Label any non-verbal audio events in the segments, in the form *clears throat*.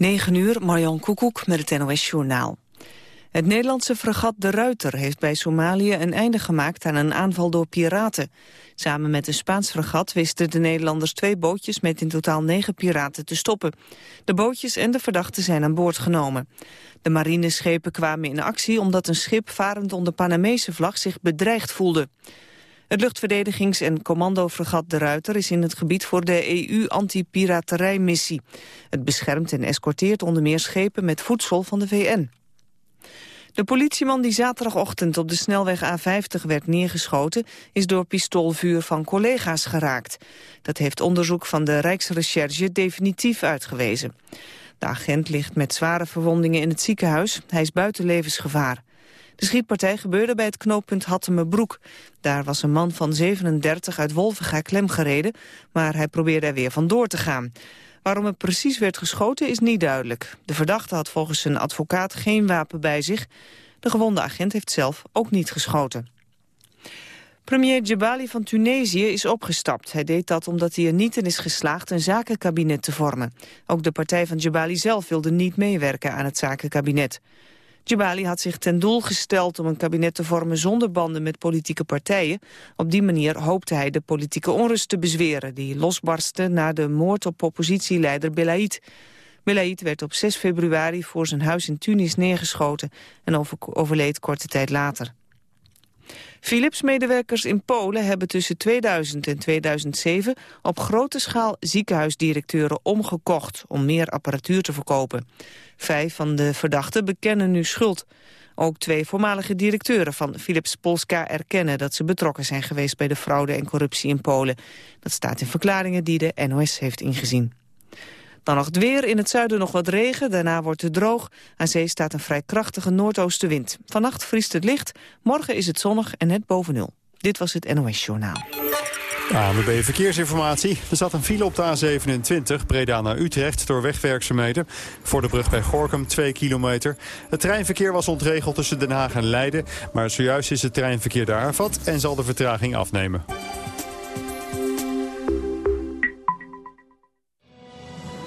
9 uur, Marjan Koekoek met het NOS-journaal. Het Nederlandse fregat De Ruiter heeft bij Somalië een einde gemaakt aan een aanval door piraten. Samen met een Spaans fregat wisten de Nederlanders twee bootjes met in totaal negen piraten te stoppen. De bootjes en de verdachten zijn aan boord genomen. De marineschepen kwamen in actie omdat een schip varend onder Panamese vlag zich bedreigd voelde. Het luchtverdedigings- en commandofregat De Ruiter is in het gebied voor de EU-antipiraterijmissie. Het beschermt en escorteert onder meer schepen met voedsel van de VN. De politieman die zaterdagochtend op de snelweg A50 werd neergeschoten... is door pistoolvuur van collega's geraakt. Dat heeft onderzoek van de Rijksrecherche definitief uitgewezen. De agent ligt met zware verwondingen in het ziekenhuis. Hij is buiten levensgevaar. De schietpartij gebeurde bij het knooppunt Hattemerbroek. Daar was een man van 37 uit Wolvenga klem gereden, maar hij probeerde er weer vandoor te gaan. Waarom er precies werd geschoten is niet duidelijk. De verdachte had volgens zijn advocaat geen wapen bij zich. De gewonde agent heeft zelf ook niet geschoten. Premier Djebali van Tunesië is opgestapt. Hij deed dat omdat hij er niet in is geslaagd een zakenkabinet te vormen. Ook de partij van Djebali zelf wilde niet meewerken aan het zakenkabinet. Djibali had zich ten doel gesteld om een kabinet te vormen zonder banden met politieke partijen. Op die manier hoopte hij de politieke onrust te bezweren die losbarstte na de moord op oppositieleider Belaid. Belaid werd op 6 februari voor zijn huis in Tunis neergeschoten en overleed korte tijd later. Philips-medewerkers in Polen hebben tussen 2000 en 2007 op grote schaal ziekenhuisdirecteuren omgekocht om meer apparatuur te verkopen. Vijf van de verdachten bekennen nu schuld. Ook twee voormalige directeuren van Philips Polska erkennen dat ze betrokken zijn geweest bij de fraude en corruptie in Polen. Dat staat in verklaringen die de NOS heeft ingezien. Dan weer, in het zuiden nog wat regen, daarna wordt het droog. Aan zee staat een vrij krachtige noordoostenwind. Vannacht vriest het licht, morgen is het zonnig en net boven nul. Dit was het NOS Journaal. ANWB Verkeersinformatie. Er zat een file op de A27, Breda naar Utrecht, door wegwerkzaamheden. Voor de brug bij Gorkum, 2 kilometer. Het treinverkeer was ontregeld tussen Den Haag en Leiden. Maar zojuist is het treinverkeer daar hervat en zal de vertraging afnemen.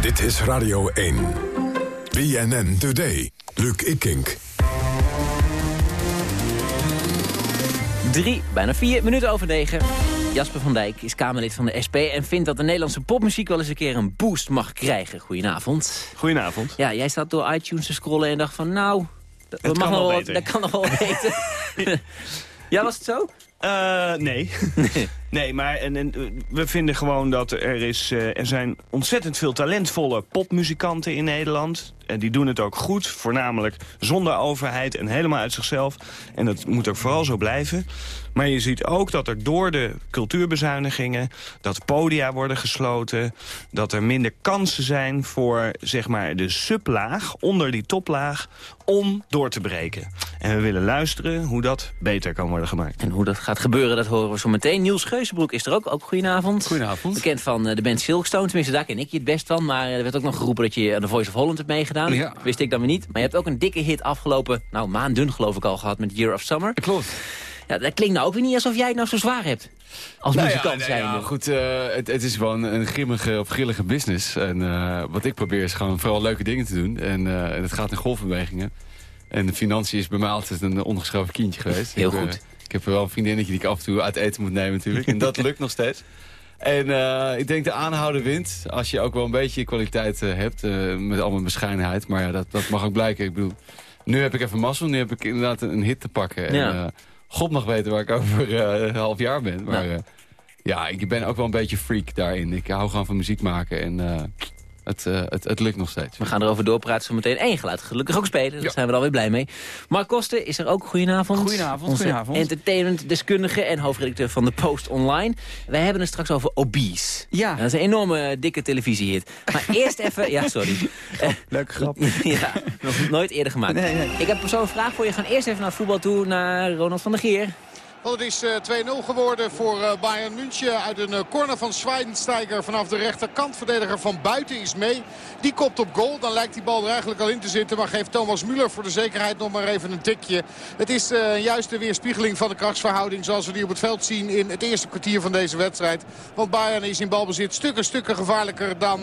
Dit is Radio 1. BNN Today. Luc Ikink. Drie, bijna vier minuten over negen. Jasper van Dijk is Kamerlid van de SP en vindt dat de Nederlandse popmuziek wel eens een keer een boost mag krijgen. Goedenavond. Goedenavond. Ja, jij staat door iTunes te scrollen en dacht van nou, dat, mag kan nog wel dat kan nog wel *laughs* beter. ja, was het zo? Eh, nee. Nee, maar en, we vinden gewoon dat er is... eh, er zijn ontzettend veel talentvolle popmuzikanten in Nederland. En die doen het ook goed. Voornamelijk zonder overheid en helemaal uit zichzelf. En dat moet ook vooral zo blijven. Maar je ziet ook dat er door de cultuurbezuinigingen... dat podia worden gesloten. Dat er minder kansen zijn voor zeg maar, de sublaag, onder die toplaag... om door te breken. En we willen luisteren hoe dat beter kan worden gemaakt. En hoe dat gaat gebeuren, dat horen we zo meteen. Niels Geuzenbroek is er ook. Ook goedenavond. Goedenavond. Bekend van eh, de band Silkstone. Tenminste, daar ken ik je het best van. Maar er werd ook nog geroepen dat je aan de Voice of Holland hebt meegedaan. Ja. Wist ik dan weer niet. Maar je hebt ook een dikke hit afgelopen, nou maanden geloof ik al gehad... met Year of Summer. Klopt. Ja, dat klinkt nou ook weer niet alsof jij het nou zo zwaar hebt. Als Nou muzikant nee, zijn. ja, goed, eh, het, het is wel een, grimmige of grillige business. En eh, wat ik probeer is gewoon vooral leuke dingen te doen. En, en het gaat in golfbewegingen. En de financiën is bij mij altijd een ondergeschoven kindje geweest. Heel ik, goed. ik heb wel een vriendinnetje die ik af en toe uit eten moet nemen natuurlijk. En dat *laughs* lukt nog steeds. En eh, ik denk de aanhouden wint. Als je ook wel een beetje kwaliteit uh, hebt. Uh, met al mijn bescheidenheid. Maar ja, dat, dat mag ook blijken. Ik bedoel, nu heb ik even mazzel. Nu heb ik inderdaad een, hit te pakken. Ja. En, God mag weten waar ik *laughs* over een half jaar ben. Maar Nou. ja, ik ben ook wel een beetje freak daarin. Ik hou gewoon van muziek maken. En het, uh, het, het, lukt nog steeds. We gaan erover doorpraten zo meteen. één geluid gelukkig ook spelen. Daar Ja. zijn we er alweer blij mee. Mark Koster is er ook. Goedenavond. Goedenavond, Onze goedenavond. entertainment-deskundige en hoofdredacteur van de Post Online. Wij hebben het straks over Obese. Ja. Dat is een enorme, dikke televisiehit. Maar *laughs* eerst even... Ja, sorry. Eh, *laughs* Leuke grap. *laughs* ja, nog nooit eerder gemaakt. Nee, nee. Ik heb zo'n vraag voor je. We gaan eerst even naar voetbal toe, naar Ronald van der Geer. Want het is eh, 2-0 geworden voor eh, Bayern München. Uit een eh, corner van Schweinsteiger vanaf de rechterkant. Verdediger van buiten is mee. Die kopt op goal. Dan lijkt die bal er eigenlijk al in te zitten. Maar geeft Thomas Müller voor de zekerheid nog maar even een tikje. Het is juist de weerspiegeling van de krachtsverhouding. Zoals we die op het veld zien in het eerste kwartier van deze wedstrijd. Want Bayern is in balbezit stukken stukken gevaarlijker dan,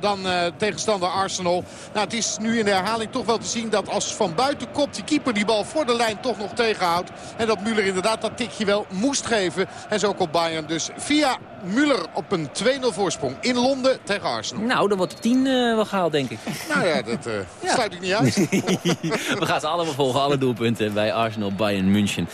dan tegenstander Arsenal. Nou, het is nu in de herhaling toch wel te zien dat als van buiten kopt die keeper die bal voor de lijn toch nog tegenhoudt. En dat Müller inderdaad dat tikje wel moest geven. En zo komt Bayern dus via Müller op een 2-0 voorsprong in Londen tegen Arsenal. Nou, dan wordt de 10 eh, wel gehaald, denk ik. *laughs* Nou ja, dat eh, *laughs* sluit ik niet uit. *laughs* We gaan ze allemaal volgen, alle doelpunten bij Arsenal, Bayern, München.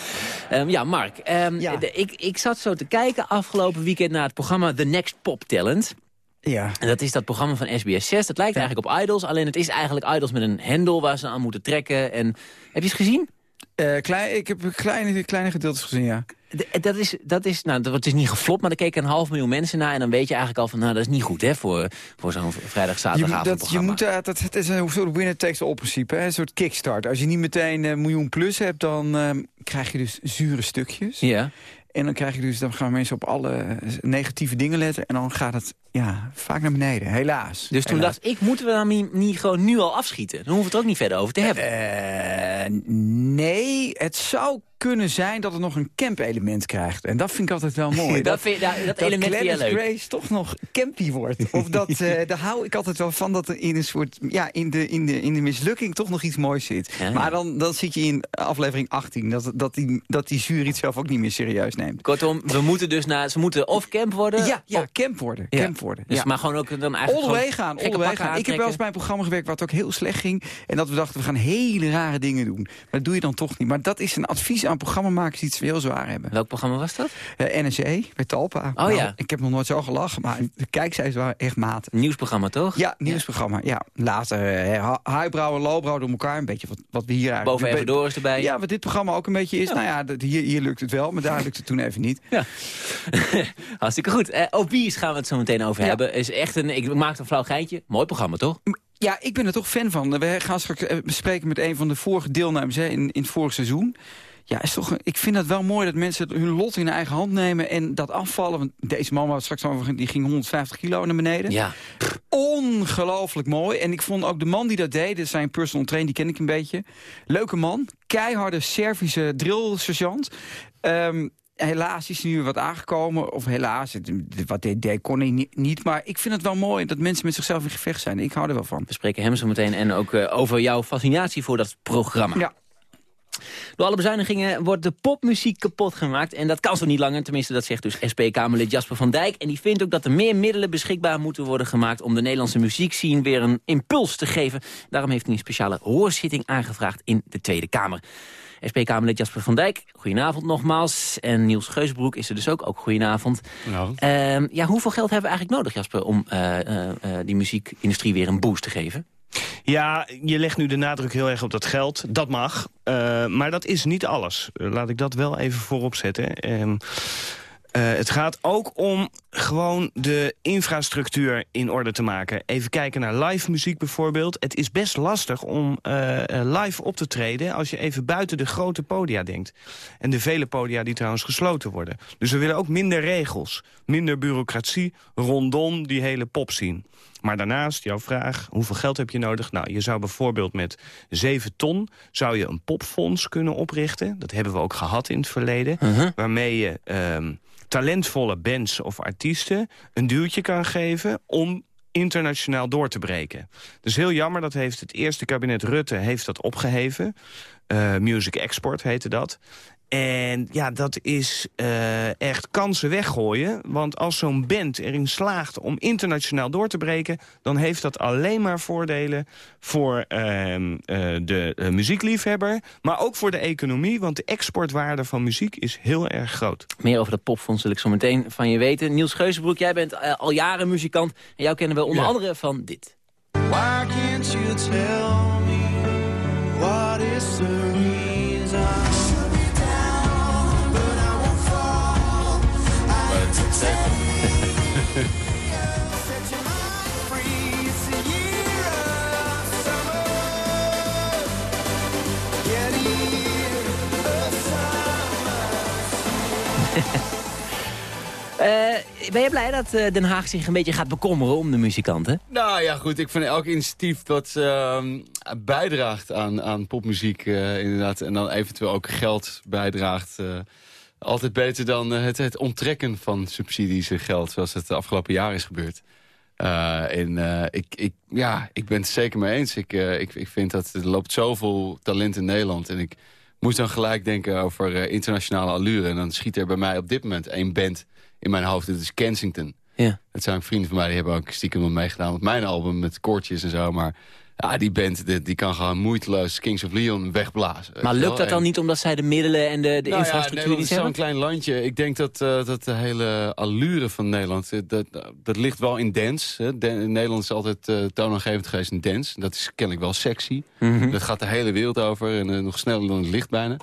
Ehm, ja, Mark, ehm, Ja. de- ik, ik zat zo te kijken afgelopen weekend naar het programma The Next Pop Talent. Ja. En dat is dat programma van SBS 6. Dat lijkt eigenlijk op Idols, alleen het is eigenlijk Idols met een hendel waar ze aan moeten trekken. En, heb je het gezien? Eh, klein, ik heb kleine, kleine gedeeltes gezien, ja. D- Dat is, dat is, nou, dat is niet geflopt, maar er keken een half miljoen mensen naar. En dan weet je eigenlijk al van, nou, dat is niet goed, hè, voor, voor zo'n vrijdag, Je, zaterdagavond moet- dat, je moet, eh, dat, het is een soort winner takes all principe, hè? een soort kickstart. Als je niet meteen een miljoen plus hebt, dan eh, krijg je dus zure stukjes. Ja. En dan krijg je dus, dan gaan mensen op alle eh, negatieve dingen letten. En dan gaat het ja, vaak naar beneden, helaas. Dus toen Helaas. dacht ik, moeten we dan niet, niet gewoon nu al afschieten? Dan hoeven we het ook niet verder over te hebben. Eh, nee, het zou kunnen zijn dat het nog een camp-element krijgt. En dat vind ik altijd wel mooi. *laughs* dat, vind, dat, dat dat element je Gladys leuk. Grace toch nog campy wordt. Of dat, *laughs* eh, daar hou ik altijd wel van dat er in een soort, ja, in de, in de, in de mislukking toch nog iets moois zit. Ja. Maar dan, dan zit je in aflevering 18, dat, dat, die, dat die jury het zelf ook niet meer serieus neemt. Kortom, we moeten dus naar, ze moeten of camp worden. Ja, ja of- camp worden. Ja. Camp worden. Dus ja. maar gewoon ook dan eigenlijk gaan, all gaan. Ik heb wel eens bij een programma gewerkt waar het ook heel slecht ging. En dat we dachten, we gaan hele rare dingen doen. Maar dat doe je dan toch niet. Maar dat is een advies aan programmamakers die het heel zwaar hebben. Welk programma was dat? Eh NSE, bij Talpa. Nou, ja. Ik heb nog nooit zo gelachen, maar de kijkcijfers waren echt matig. Nieuwsprogramma, toch? Ja, nieuwsprogramma. Ja, later eh, highbrow en lowbrow door elkaar. Een beetje wat, wat we hier eigenlijk... Boven even door is erbij. Ja, wat dit programma ook een beetje is. Nou ja, dat, hier, hier lukt het wel, maar daar *laughs* lukt het toen even niet. *laughs* Hartstikke goed. Eh Obese gaan we het zo meteen over Ja. hebben. Is echt een, ik maak een flauw geintje. Mooi programma, toch? Ja, ik ben er toch fan van. We gaan straks eh, bespreken met een van de vorige deelnemers hè, in, in het vorige seizoen. Ja, is toch, ik vind het wel mooi dat mensen hun lot in eigen hand nemen en dat afvallen. Want deze man het straks over die ging 150 kilo naar beneden. Ja. Ongelooflijk mooi. En ik vond ook de man die dat deed, zijn personal trainer, die ken ik een beetje. Leuke man. Keiharde Servische drill-sergeant. Ehm, helaas is nu wat aangekomen. Of helaas, het- wat hij deed kon hij ni- niet. Maar ik vind het wel mooi dat mensen met zichzelf in gevecht zijn. Ik hou er wel van. We spreken hem zo meteen en ook eh, over jouw fascinatie voor dat programma. Ja. Door alle bezuinigingen wordt de popmuziek kapot gemaakt. En dat kan zo niet langer. Tenminste, dat zegt dus SP-Kamerlid Jasper van Dijk. En die vindt ook dat er meer middelen beschikbaar moeten worden gemaakt... om de Nederlandse muziekscene weer een impuls te geven. Daarom heeft hij een speciale hoorzitting aangevraagd in de Tweede Kamer. SP-Kamerlid Jasper van Dijk, goedenavond nogmaals. En Niels Geusbroek is er dus ook. Ook goedenavond. Goedenavond. Ehm, ja, hoeveel geld hebben we eigenlijk nodig, Jasper... om eh, eh, eh, die muziekindustrie weer een boost te geven? Ja, je legt nu de nadruk heel erg op dat geld. Dat mag. Maar dat is niet alles. Laat ik dat wel even voorop zetten. Ehm, eh, het gaat ook om gewoon de infrastructuur in orde te maken. Even kijken naar live muziek bijvoorbeeld. Het is best lastig om eh, eh, live op te treden... als je even buiten de grote podia denkt. En de vele podia die trouwens gesloten worden. Dus we willen ook minder regels. Minder bureaucratie rondom die hele pop zien. Maar daarnaast, jouw vraag, hoeveel geld heb je nodig? Nou, je zou bijvoorbeeld met 7 ton zou je een popfonds kunnen oprichten. Dat hebben we ook gehad in het verleden. Waarmee je ehm, talentvolle bands of artiesten een duwtje kan geven... om internationaal door te breken. Dus heel jammer, dat heeft het eerste kabinet Rutte heeft dat opgeheven. Eh, Music Export heette dat. En ja, dat is uh, echt kansen weggooien. Want als zo'n band erin slaagt om internationaal door te breken... dan heeft dat alleen maar voordelen voor uh, uh, de muziekliefhebber... maar ook voor de economie, want de exportwaarde van muziek is heel erg groot. Meer over dat popfonds wil ik zo meteen van je weten. Niels Geuzenbroek, jij bent uh, al jaren muzikant... en jou kennen we onder ja. andere van dit. Why can't you tell Uh, *laughs* ben je blij dat uh, Den Haag zich een beetje gaat bekommeren om de muzikanten? Nou ja, goed. Ik vind elk initiatief dat uh, bijdraagt aan, aan popmuziek uh, inderdaad... en dan eventueel ook geld bijdraagt... altijd beter dan het, het onttrekken van subsidies en geld... zoals het de afgelopen jaar is gebeurd. en ik, ik, ja, ik ben het zeker mee eens. Ik, ik, ik vind dat er loopt zoveel talent in Nederland... en ik moest dan gelijk denken over internationale allure. En dan schiet er bij mij op dit moment één band in mijn hoofd. Dat is Kensington. Ja. Dat zijn vrienden van mij, die hebben ook stiekem wel meegedaan met mijn album, met koortjes en zo. Maar ja, die band die, die kan gewoon moeiteloos Kings of Leon wegblazen. Maar lukt dat dan niet omdat zij de middelen en de, de nou infrastructuur ja, niet hebben? Het is zo'n klein landje. Ik denk dat, uh, dat de hele allure van Nederland, eh, dat, dat ligt wel in dance. Hè. De, Nederland is altijd uh, toonaangevend geweest in dance. Dat is kennelijk wel sexy. Mm -hmm. Dat gaat de hele wereld over en uh, nog sneller dan het licht bijna.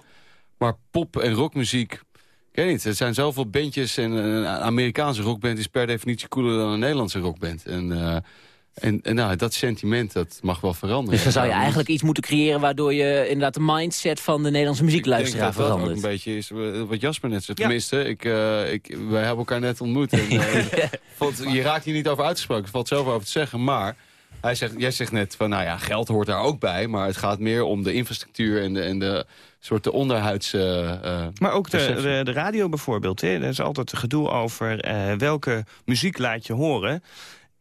Maar pop- en rockmuziek ik weet niet, er zijn zoveel bandjes en een Amerikaanse rockband is per definitie cooler dan een Nederlandse rockband. En, en, en nou, dat sentiment dat mag wel veranderen. Dus dan zou je eigenlijk iets moeten creëren waardoor je inderdaad de mindset van de Nederlandse muziekluisteraar verandert. Ik denk dat dat ook een beetje is wat Jasper net zei. Tenminste, ja. ik, uh, ik, wij hebben elkaar net ontmoet. En, *laughs* uh, valt, je raakt hier niet over uitgesproken, er valt zoveel over te zeggen, maar... Hij zegt, jij zegt net van, nou ja, geld hoort daar ook bij. Maar het gaat meer om de infrastructuur en de, en de soort de onderhuids... Uh, maar ook de, de, de, radio bijvoorbeeld. Hè? Er is altijd gedoe over uh, welke muziek laat je horen.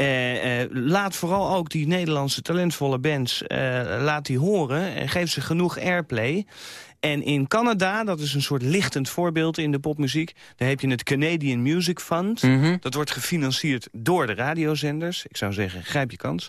Uh, uh, laat vooral ook die Nederlandse talentvolle bands uh, laat die horen. En geef ze genoeg airplay. En in Canada, dat is een soort lichtend voorbeeld in de popmuziek... daar heb je het Canadian Music Fund. Mm -hmm. Dat wordt gefinancierd door de radiozenders. Ik zou zeggen, grijp je kans.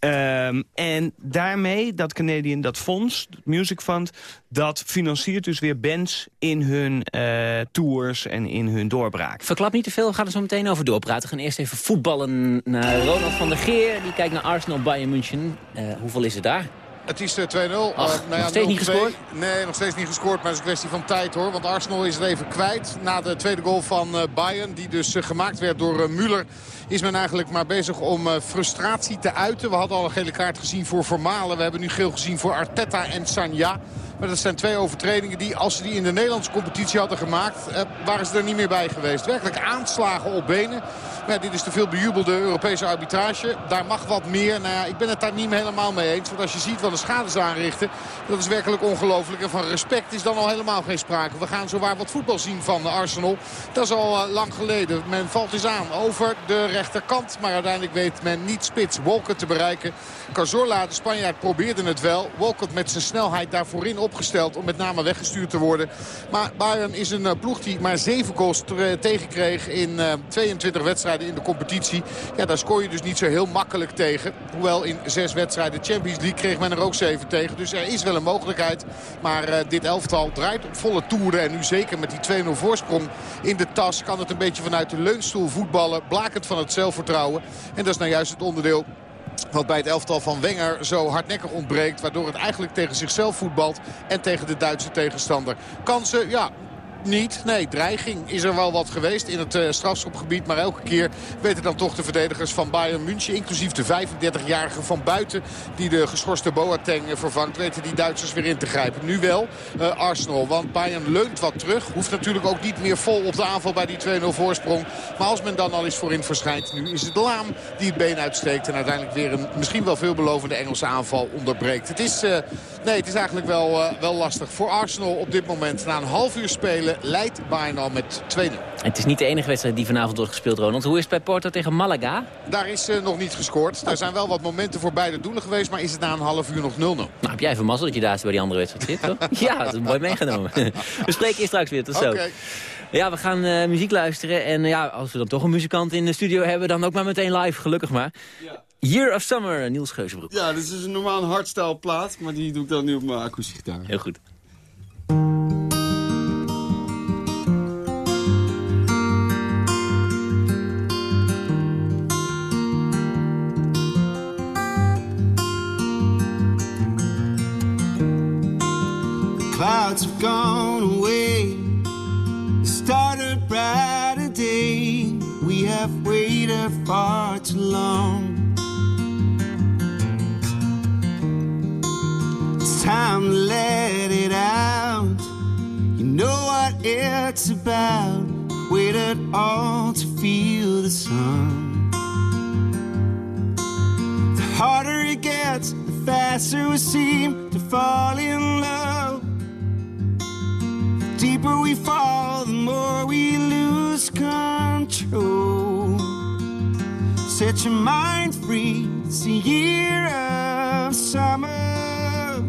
um, *laughs* en daarmee, dat Canadian, dat fonds, het Music Fund... dat financiert dus weer bands in hun uh, tours en in hun doorbraak. Verklap niet te veel, we gaan er zo meteen over doorpraten. We gaan eerst even voetballen naar Ronald van der Geer. Die kijkt naar Arsenal Bayern München. Uh, hoeveel is het daar? Het is 2-0. Uh, nou ja, nog steeds niet gescoord? Nee, nog steeds niet gescoord. Maar het is een kwestie van tijd hoor. Want Arsenal is het even kwijt. Na de tweede goal van uh, Bayern. Die dus gemaakt werd door Müller. Is men eigenlijk maar bezig om frustratie te uiten. We hadden al een gele kaart gezien voor Vermalen. We hebben nu geel gezien voor Arteta en Sanja. Maar dat zijn twee overtredingen die, als ze die in de Nederlandse competitie hadden gemaakt... Eh, waren ze er niet meer bij geweest. Werkelijk aanslagen op benen. Maar dit is de veel bejubelde Europese arbitrage. Daar mag wat meer. Nou ja, ik ben het daar niet helemaal mee eens. Want als je ziet wat de schade ze aanrichten... dat is werkelijk ongelooflijk. En van respect is dan al helemaal geen sprake. We gaan zowaar wat voetbal zien van Arsenal. Dat is al uh, lang geleden. Men valt eens aan over de rechterkant. Maar uiteindelijk weet men niet spits Walcott te bereiken. Cazorla, de Spanjaard, probeerde het wel. Walcott met zijn snelheid daarvoor in opgesteld om met name weggestuurd te worden. Maar Bayern is een uh, ploeg die maar 7 goals tegenkreeg in uh, 22 wedstrijden in de competitie. Ja, daar scoor je dus niet zo heel makkelijk tegen. Hoewel in 6 wedstrijden Champions League kreeg men er ook 7 tegen. Dus er is wel een mogelijkheid. Maar dit elftal draait op volle toeren. En nu zeker met die 2-0 voorsprong in de tas kan het een beetje vanuit de leunstoel voetballen. Blakend van het zelfvertrouwen. En dat is nou juist het onderdeel wat bij het elftal van Wenger zo hardnekkig ontbreekt. Waardoor het eigenlijk tegen zichzelf voetbalt. En tegen de Duitse tegenstander. Kansen, ja, niet. Nee, dreiging is er wel wat geweest in het uh, strafschopgebied. Maar elke keer weten dan toch de verdedigers van Bayern München... inclusief de 35-jarige van buiten die de geschorste Boateng vervangt... weten die Duitsers weer in te grijpen. Nu wel uh, Arsenal, want Bayern leunt wat terug. Hoeft natuurlijk ook niet meer vol op de aanval bij die 2-0 voorsprong. Maar als men dan al eens voorin verschijnt... nu is het Laam die het been uitsteekt... en uiteindelijk weer een misschien wel veelbelovende Engelse aanval onderbreekt. Het is, uh, nee, het is eigenlijk wel, wel lastig voor Arsenal op dit moment. Na een half uur spelen leidt Bayern al met 2-0. Het is niet de enige wedstrijd die vanavond wordt gespeeld, Ronald. Hoe is het bij Porto tegen Malaga? Daar is uh, nog niet gescoord. Daar zijn wel wat momenten voor beide doelen geweest. Maar is het na een half uur nog 0-0. Nou, heb jij even mazzel dat je daar bij die andere wedstrijd zit, toch? *laughs* ja, dat is mooi meegenomen. *laughs* We spreken je straks weer. Tot zo. Okay. Ja, we gaan uh, muziek luisteren. En uh, ja, als we dan toch een muzikant in de studio hebben... dan ook maar meteen live, gelukkig maar. Ja. Year of Summer, Niels Geuzenbroek. Ja, dit is dus een normaal hardstyle plaat, maar die doe ik dan nu op mijn akoestische gitaar. Heel goed. Clouds have gone away. Started brighter day. We have waited far too long. It's time to let it out. You know what it's about. Waited all to feel the sun. The harder it gets, the faster we seem to fall in love. Deeper we fall, the more we lose control. Set your mind free, it's a year of summer.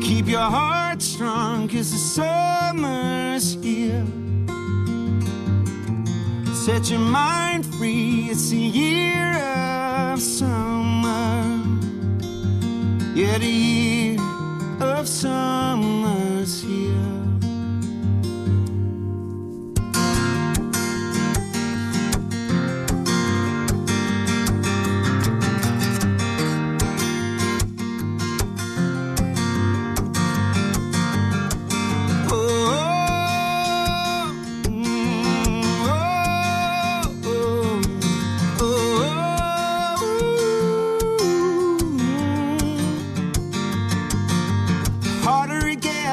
Keep your heart strong, cause the summer's here. Set your mind free, it's a year of summer.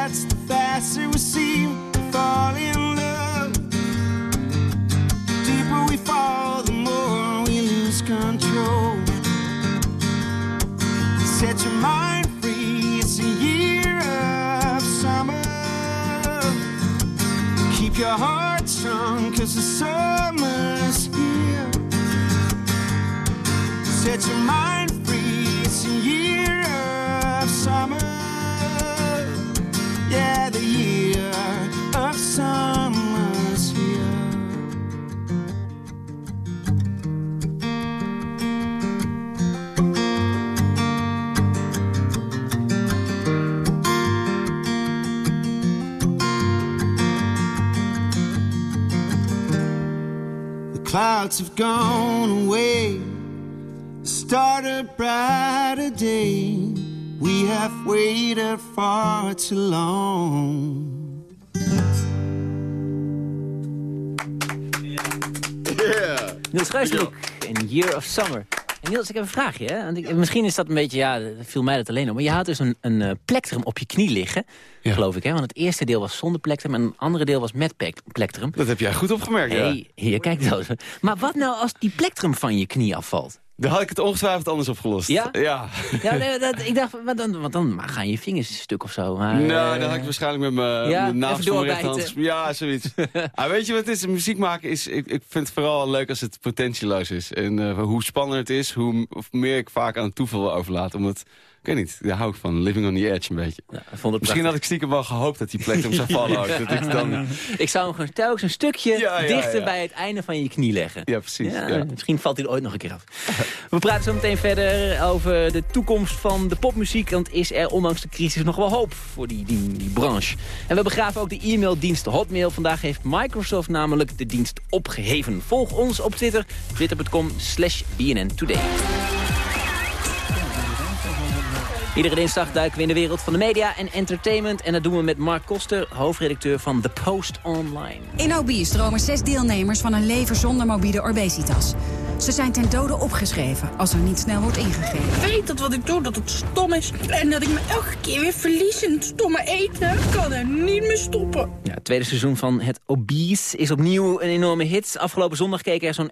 the faster we seem to fall in love. The deeper we fall, the more we lose control. Set your mind free, it's a year of summer. Keep your heart strong, cause the summer's here. Set your mind clouds have gone away. Start a brighter day. We have waited far too long. Yeah. Niels Gijsbroek in Year of Summer. En Niels, ik heb een vraagje. Hè? Want ik, misschien is dat een beetje, ja, dat viel mij dat alleen op. Maar je had dus een, een uh, plektrum op je knie liggen, geloof ik. Hè? Want het eerste deel was zonder plektrum en het andere deel was met plektrum. Dat heb jij goed opgemerkt, hey, ja. Hier, kijk zo. Maar wat nou als die plektrum van je knie afvalt? Dan had ik het ongetwijfeld anders opgelost. Ja? Ja. ja nee, dat, ik dacht, want dan, want dan gaan je vingers een stuk of zo. Maar, nou, dan had ik waarschijnlijk met mijn ja, rechterhand... Ja, zoiets. *laughs* ah, weet je wat het is? Muziek maken is... Ik, ik vind het vooral leuk als het potentieloos is. En uh, hoe spannender het is, hoe meer ik vaak aan het toeval wil overlaten. Omdat weet niet, daar hou ik van. Living on the edge een beetje. Ja, vond het Misschien had ik stiekem wel gehoopt dat die plek hem zou *laughs* vallen. ja. dat ik, dan... ik zou hem telkens een stukje dichter bij het einde van je knie leggen. Ja, precies. Misschien valt hij ooit nog een keer af. *laughs* We praten zo meteen verder over de toekomst van de popmuziek. Want is er ondanks de crisis nog wel hoop voor die, die, die branche. En we begraven ook de e-maildienst Hotmail. Vandaag heeft Microsoft namelijk de dienst opgeheven. Volg ons op Twitter, twitter.com slash BNN Today. Iedere dinsdag duiken we in de wereld van de media en entertainment. En dat doen we met Mark Koster, hoofdredacteur van The Post Online. In OB stromen zes deelnemers van een leven zonder morbide obesitas. Ze zijn ten dode opgeschreven als er niet snel wordt ingegrepen. Ik weet dat wat ik doe, dat het stom is. En dat ik me elke keer weer verlies in het stomme eten. Ik kan er niet meer stoppen. Ja, het tweede seizoen van Het Obese is opnieuw een enorme hit. Afgelopen zondag keken er zo'n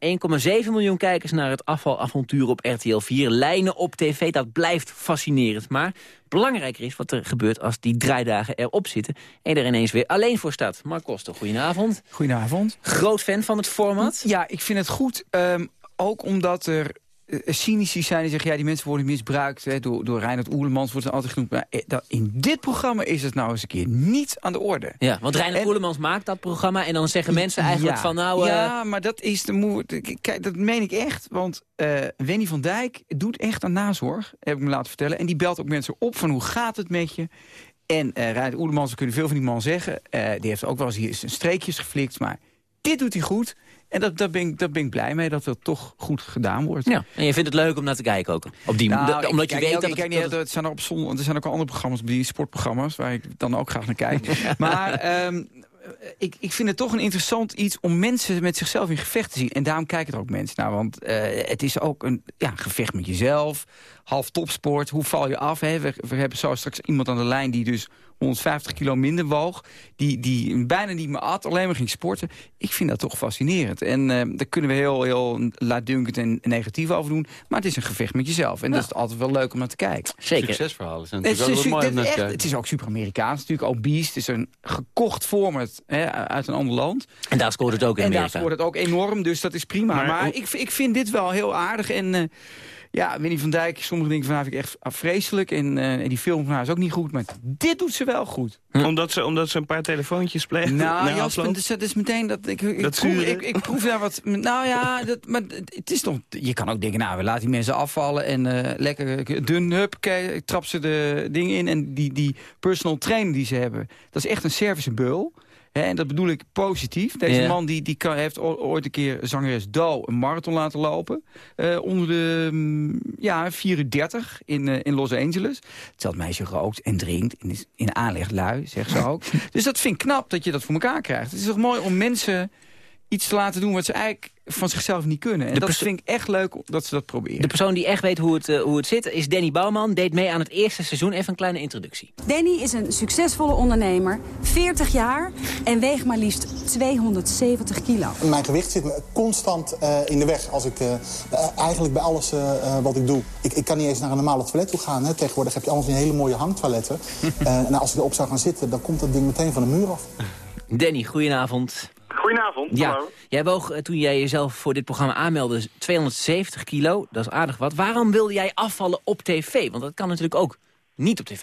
1,7 miljoen kijkers naar het afvalavontuur op RTL 4. Lijnen op tv, dat blijft fascinerend. Maar belangrijker is wat er gebeurt als die draaidagen erop zitten... en er ineens weer alleen voor staat. Mark Koster, goedenavond. Goedenavond. Groot fan van het format? Ja, ik vind het goed. Um, ook omdat er uh, cynici zijn die zeggen... ja, die mensen worden misbruikt hè, door, door Reinhard Oerlemans. Wordt altijd genoemd. Maar eh, in dit programma is het nou eens een keer niet aan de orde. Ja, want Reinhard en, Oerlemans maakt dat programma... en dan zeggen mensen eigenlijk ja, van nou... Uh... Ja, maar dat is de moe. Kijk, dat meen ik echt. Want uh, Wendy van Dijk doet echt aan nazorg, heb ik me laten vertellen. En die belt ook mensen op van hoe gaat het met je... En uh, Reinhard Oerlemans, we kunnen veel van die man zeggen... die heeft ook wel eens hier zijn streekjes geflikt, maar dit doet hij goed... En dat, daar, ben ik, daar ben ik blij mee dat dat toch goed gedaan wordt. Ja, en je vindt het leuk om naar te kijken ook? Op die, nou, de, omdat je weet ook, dat... Ik niet, het zijn er, op er zijn ook al andere programma's, die sportprogramma's... waar ik dan ook graag naar kijk. *laughs* maar um, ik, ik vind het toch een interessant iets om mensen met zichzelf in gevecht te zien. En daarom kijken er ook mensen naar. Want uh, het is ook een ja, gevecht met jezelf. Half topsport. Hoe val je af? Hè? We, we hebben zo straks iemand aan de lijn die dus 150 kilo minder woog. Die, die bijna niet meer at, alleen maar ging sporten. Ik vind dat toch fascinerend. En uh, daar kunnen we heel, heel laatdunkend en negatief over doen. Maar het is een gevecht met jezelf. En ja. dat is altijd wel leuk om naar te kijken. Zeker. Succesverhalen zijn het is, wel mooi echt, Het is ook super-Amerikaans natuurlijk. Obese, het is een gekocht format hè, uit een ander land. En daar scoort het ook in En Amerika. daar scoort het ook enorm, dus dat is prima. Maar, maar ik, ik vind dit wel heel aardig en... Uh, ja, Winnie van Dijk, sommige dingen van haar vind ik echt vreselijk. En, uh, en die film van haar is ook niet goed. Maar dit doet ze wel goed. Hm. Omdat, ze, omdat ze een paar telefoontjes pleegt? Nou, Jasper, dus, dat is meteen dat... Ik, ik, dat proef, ik, ik proef daar wat... Nou ja, dat, maar het is toch... Je kan ook denken, nou, we laten die mensen afvallen. En uh, lekker dun, hup, trap ze de dingen in. En die, die personal trainer die ze hebben, dat is echt een Servische beul. He, en dat bedoel ik positief. Deze Ja. man die, die kan, heeft ooit een keer zangeres Do een marathon laten lopen. eh, onder de mm, ja, 34 in, eh, in Los Angeles. Hetzelfde meisje rookt en drinkt. En is in aanleg lui, zegt ze ook. *laughs* dus dat vind ik knap dat je dat voor elkaar krijgt. Het is toch mooi om mensen iets te laten doen wat ze eigenlijk van zichzelf niet kunnen. En De dat vind ik echt leuk dat ze dat proberen. De persoon die echt weet hoe het, eh, hoe het zit is Danny Bouwman. Deed mee aan het eerste seizoen. Even een kleine introductie. Danny is een succesvolle ondernemer, 40 jaar en weegt maar liefst 270 kilo. Mijn gewicht zit me constant uh, in de weg als ik uh, eigenlijk bij alles uh, wat ik doe. Ik, ik, kan niet eens naar een normale toilet toe gaan. Hè. Tegenwoordig heb je allemaal die hele mooie hangtoiletten. *laughs* en als ik erop zou gaan zitten, dan komt dat ding meteen van de muur af. Danny, goedenavond. Goedenavond, Ja, hallo. jij woog eh, toen jij jezelf voor dit programma aanmeldde 270 kilo. Dat is aardig wat. Waarom wilde jij afvallen op tv? Want dat kan natuurlijk ook niet op tv.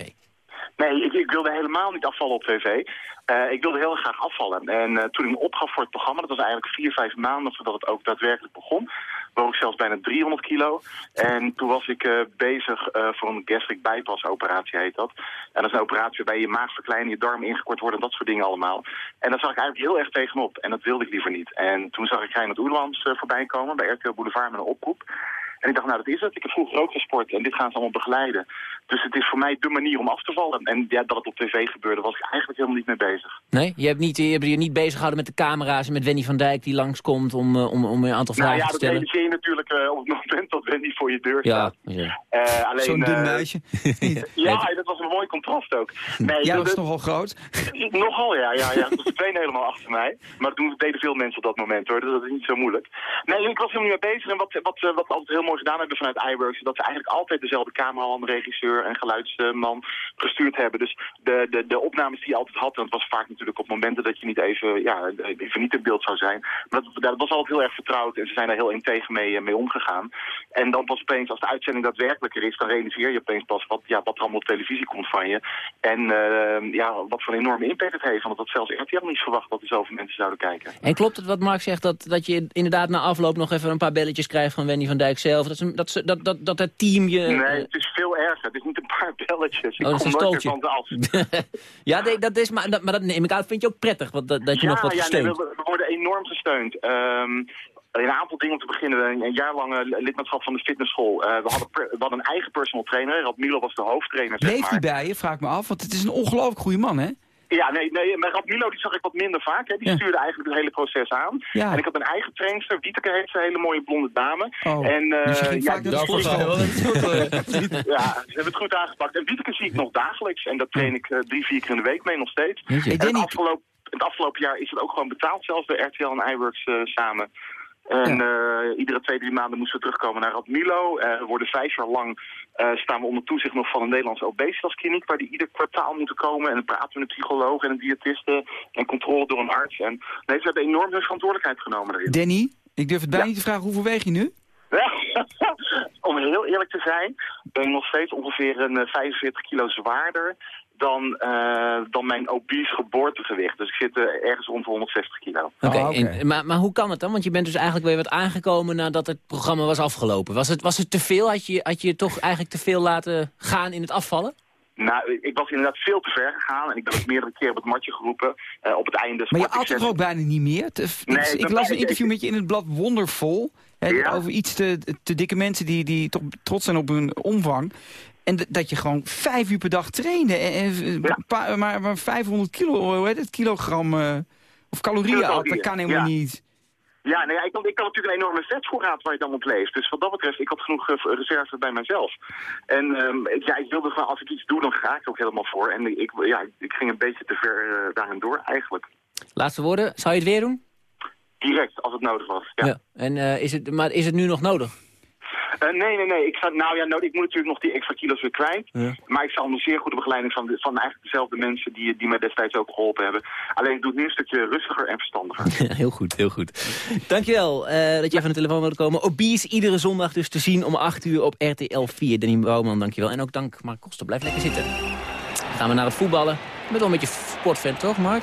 Nee, ik, ik wilde helemaal niet afvallen op tv. Uh, ik wilde heel graag afvallen. En uh, toen ik me opgaf voor het programma, dat was eigenlijk vier, vijf maanden voordat het ook daadwerkelijk begon, woog ik zelfs bijna 300 kilo. En toen was ik uh, bezig voor een gastric bypass operatie, heet dat. En dat is een operatie waarbij je maag verkleinen, je darm ingekort worden en dat soort dingen allemaal. En daar zag ik eigenlijk heel erg tegenop. En dat wilde ik liever niet. En toen zag ik Reinhard Oerlemans voorbij komen bij RTL Boulevard met een oproep. En ik dacht, nou dat is het. Ik heb vroeger ook gesport en dit gaan ze allemaal begeleiden. Dus het is voor mij de manier om af te vallen. En ja, dat het op tv gebeurde, was ik eigenlijk helemaal niet mee bezig. Nee? Je hebt, niet, je hebt je niet bezig gehouden met de camera's en met Wendy van Dijk die langskomt om, uh, om, om een aantal vragen nou, ja, te stellen? dat realiseer je natuurlijk uh, op het moment dat Wendy voor je deur ja, staat. Ja. Uh, alleen, Zo'n dun meisje. *laughs* ja, dat was een mooi contrast ook. *laughs* Nee, ja, dat is nogal groot. *laughs* Nogal, ja. ja, ja. Dat trainen helemaal achter mij. Maar dat doen, deden veel mensen op dat moment, hoor. Dus dat is niet zo moeilijk. Nee, ik was helemaal niet mee bezig. En wat, wat, wat altijd heel mooi gedaan hebben vanuit iWorks... dat ze eigenlijk altijd dezelfde cameraman, regisseur en geluidsman gestuurd hebben. Dus de, de, de opnames die je altijd had... en dat was vaak natuurlijk op momenten dat je niet even, ja, even niet in beeld zou zijn. Maar dat, was altijd heel erg vertrouwd. En ze zijn daar heel integer mee, mee omgegaan. En dan pas opeens, als de uitzending daadwerkelijker is... dan realiseer je opeens pas wat, ja, wat er allemaal op televisie komt van je. En uh, ja, wat voor een enorme impact het heeft. Want dat zelfs RTL niet verwacht dat er zoveel mensen zouden kijken. En klopt het wat Mark zegt, dat, dat je inderdaad na afloop nog even een paar belletjes krijgt van Wendy van Dijk zelf? Dat, ze, dat, ze, dat, dat, dat het team je... Nee, het is veel erger. Het is niet een paar belletjes. Ik oh, dat is een stoeltje. van af. *laughs* ja, nee, dat is, maar, dat, maar dat neem ik aan, vind je ook prettig, want dat, dat je ja, nog wat ja. Nee, we, we, worden enorm gesteund. Um, een aantal dingen om te beginnen. Een jaar lang lidmaatschap van de fitnessschool. Uh, we, hadden we hadden een eigen personal trainer. Rad Milo was de hoofdtrainer. Bleef zeg hij maar. bij je? Vraag me af. Want het is een ongelooflijk goede man, hè? Ja, nee, nee, maar Radmilo die zag ik wat minder vaak. Hè. Die Ja. stuurde eigenlijk het hele proces aan. Ja. En ik had een eigen trainster, Wieteke heet ze, een hele mooie blonde dame. Oh, en, eh, dus ging ja, die- sportschool. *laughs* ja, ze hebben het goed aangepakt. En Wieteke zie ik nog dagelijks. En daar train ik eh, drie, vier keer in de week mee nog steeds. En denk het, afgelopen, het afgelopen jaar is het ook gewoon betaald, zelfs bij RTL en iWorks eh, samen. En eh, iedere twee, drie maanden moesten we terugkomen naar Radmilo. Eh, we worden vijf jaar lang eh, staan we onder toezicht nog van een Nederlandse obesitaskliniek... waar die ieder kwartaal moeten komen. En dan praten we met een psycholoog en een diëtiste en controle door een arts. En nee, ze hebben enorm hun verantwoordelijkheid genomen daarin. Danny, ik durf het bijna niet te vragen, hoeveel weeg je nu? *laughs* Om heel eerlijk te zijn, ben ik nog steeds ongeveer een eh, 45 kilo zwaarder dan, eh, dan mijn obese geboortegewicht. Dus ik zit eh, ergens rond de 160 kilo. Oké, Oh, en- maar, maar hoe kan het dan? Want je bent dus eigenlijk weer wat aangekomen nadat het programma was afgelopen. Was het, was het te veel? Had je, had je toch eigenlijk te veel laten gaan in het afvallen? Nou, ik was inderdaad veel te ver gegaan en ik ben ook meerdere keren op het matje geroepen. Eh, op het einde Maar je at toch ook bijna niet meer? Te- Nee, ik, las een interview met je in het blad Ja. Over iets te, te dikke mensen die, die toch trots zijn op hun omvang. En dat je gewoon vijf uur per dag trainde. En, en Ja. pa- maar, maar 500 kilo, hoe heet het, kilogram eh, of calorieën at, dat kan helemaal ja. niet. Ja, nee, ik, had, ik had natuurlijk een enorme vetvoorraad waar ik dan op leef. Dus wat dat betreft, ik had genoeg eh, reserve bij mezelf. En ehm, ik- ja, ik wilde gewoon, als ik iets doe, dan ga ik er ook helemaal voor. En ik, ja, ik ging een beetje te ver eh, daarin door, eigenlijk. Laatste woorden, zou je het weer doen? Direct, als het nodig was. Ja. En, eh, is het, maar is het nu nog nodig? Eh, nee, nee, nee. Ik, zou, nou ja, nou, ik moet natuurlijk nog die extra kilo's weer kwijt. Ja. Maar ik zou onder zeer goede begeleiding van, de, van eigenlijk dezelfde mensen die, die mij destijds ook geholpen hebben. Alleen ik doe het nu een stukje rustiger en verstandiger. *laughs* heel goed, heel goed. Dankjewel eh, dat je even aan de telefoon wilde komen. Obese iedere zondag dus te zien om 8 uur op RTL 4. Danny Bouwman, dankjewel. En ook dank Mark Koster. Blijf lekker zitten. Dan gaan we naar het voetballen. Bent wel een beetje sportfan, toch Mark?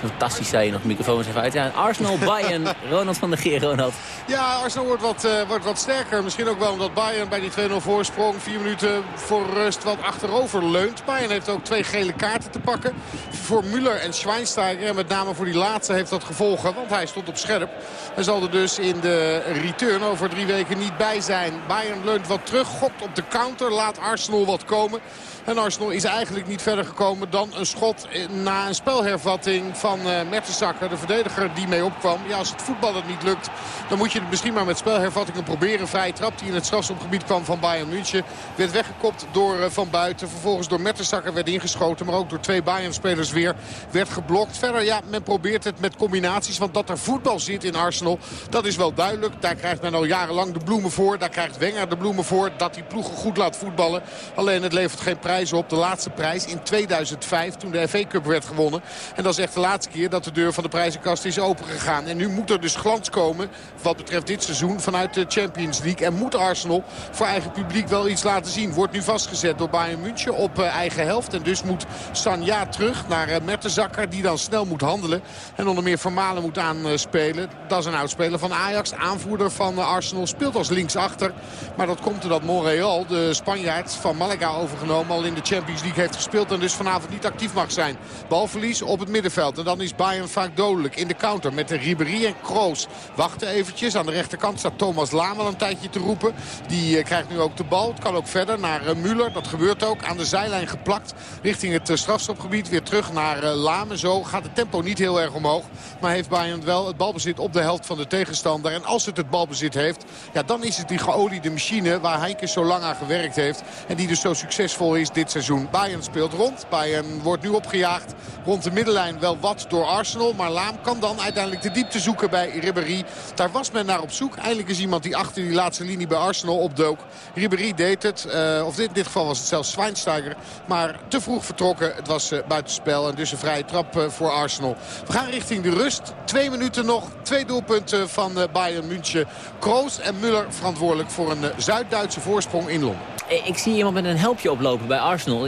Fantastisch, zei je nog. De microfoon is even uit. Ja, Arsenal, *laughs* Bayern, Ronald van der Geer, Ronald. Ja, Arsenal wordt wat, eh, wordt wat sterker. Misschien ook wel omdat Bayern bij die 2-0 voorsprong... vier minuten voor rust wat achterover leunt. Bayern heeft ook twee gele kaarten te pakken. Voor Müller en Schweinsteiger. En met name voor die laatste heeft dat gevolgen. Want hij stond op scherp. Hij zal er dus in de return over drie weken niet bij zijn. Bayern leunt wat terug, gokt op de counter. Laat Arsenal wat komen. En Arsenal is eigenlijk niet verder gekomen dan een schot na een spelhervatting van uh, Mertensacker. De verdediger die mee opkwam. Ja, als het voetballen niet lukt, dan moet je het misschien maar met spelhervattingen proberen. Vrije trap die in het strafschopgebied kwam van Bayern München. Werd weggekopt door uh, Van Buiten. Vervolgens door Mertensacker werd ingeschoten. Maar ook door twee Bayern-spelers weer werd geblokt. Verder, ja, men probeert het met combinaties. Want dat er voetbal zit in Arsenal, dat is wel duidelijk. Daar krijgt men al jarenlang de bloemen voor. Daar krijgt Wenger de bloemen voor. Dat die ploegen goed laat voetballen. Alleen het levert geen prijs op. De laatste prijs in 2005 toen de FA Cup werd gewonnen. En dat is echt de laatste keer dat de deur van de prijzenkast is opengegaan. En nu moet er dus glans komen wat betreft dit seizoen vanuit de Champions League. En moet Arsenal voor eigen publiek wel iets laten zien. Wordt nu vastgezet door Bayern München op uh, eigen helft. En dus moet Sanja terug naar uh, Mertensacker die dan snel moet handelen. En onder meer Vermalen moet aanspelen. Dat is een oudspeler van Ajax. Aanvoerder van uh, Arsenal speelt als linksachter. Maar dat komt doordat Monreal, de Spanjaard van Malaga overgenomen... al in de Champions League heeft gespeeld en dus vanavond niet actief mag zijn. Balverlies op het middenveld. En dan is Bayern vaak dodelijk in de counter met de Ribéry en Kroos. Wachten eventjes. Aan de rechterkant staat Thomas Laan al een tijdje te roepen. Die uh, krijgt nu ook de bal. Het kan ook verder naar uh, Müller. Dat gebeurt ook. Aan de zijlijn geplakt richting het uh, strafstopgebied. Weer terug naar uh, Lame. Zo gaat het tempo niet heel erg omhoog. Maar heeft Bayern wel het balbezit op de helft van de tegenstander. En als het het balbezit heeft, ja, dan is het die geoliede machine waar Heinkes zo lang aan gewerkt heeft. En die dus zo succesvol is dit seizoen. Bayern speelt rond. Bayern wordt nu opgejaagd rond de middenlijn wel wat door Arsenal. Maar Laam kan dan uiteindelijk de diepte zoeken bij Ribéry. Daar was men naar op zoek. Eindelijk is iemand die achter die laatste linie bij Arsenal opdook. Ribéry deed het. Uh, of in dit geval was het zelfs Schweinsteiger. Maar te vroeg vertrokken. Het was uh, buitenspel en dus een vrije trap uh, voor Arsenal. We gaan richting de rust. Twee minuten nog. Twee doelpunten van Bayern München. Kroos en Müller verantwoordelijk voor een Zuid-Duitse voorsprong in Londen. Ik zie iemand met een helpje oplopen bij Arsenal.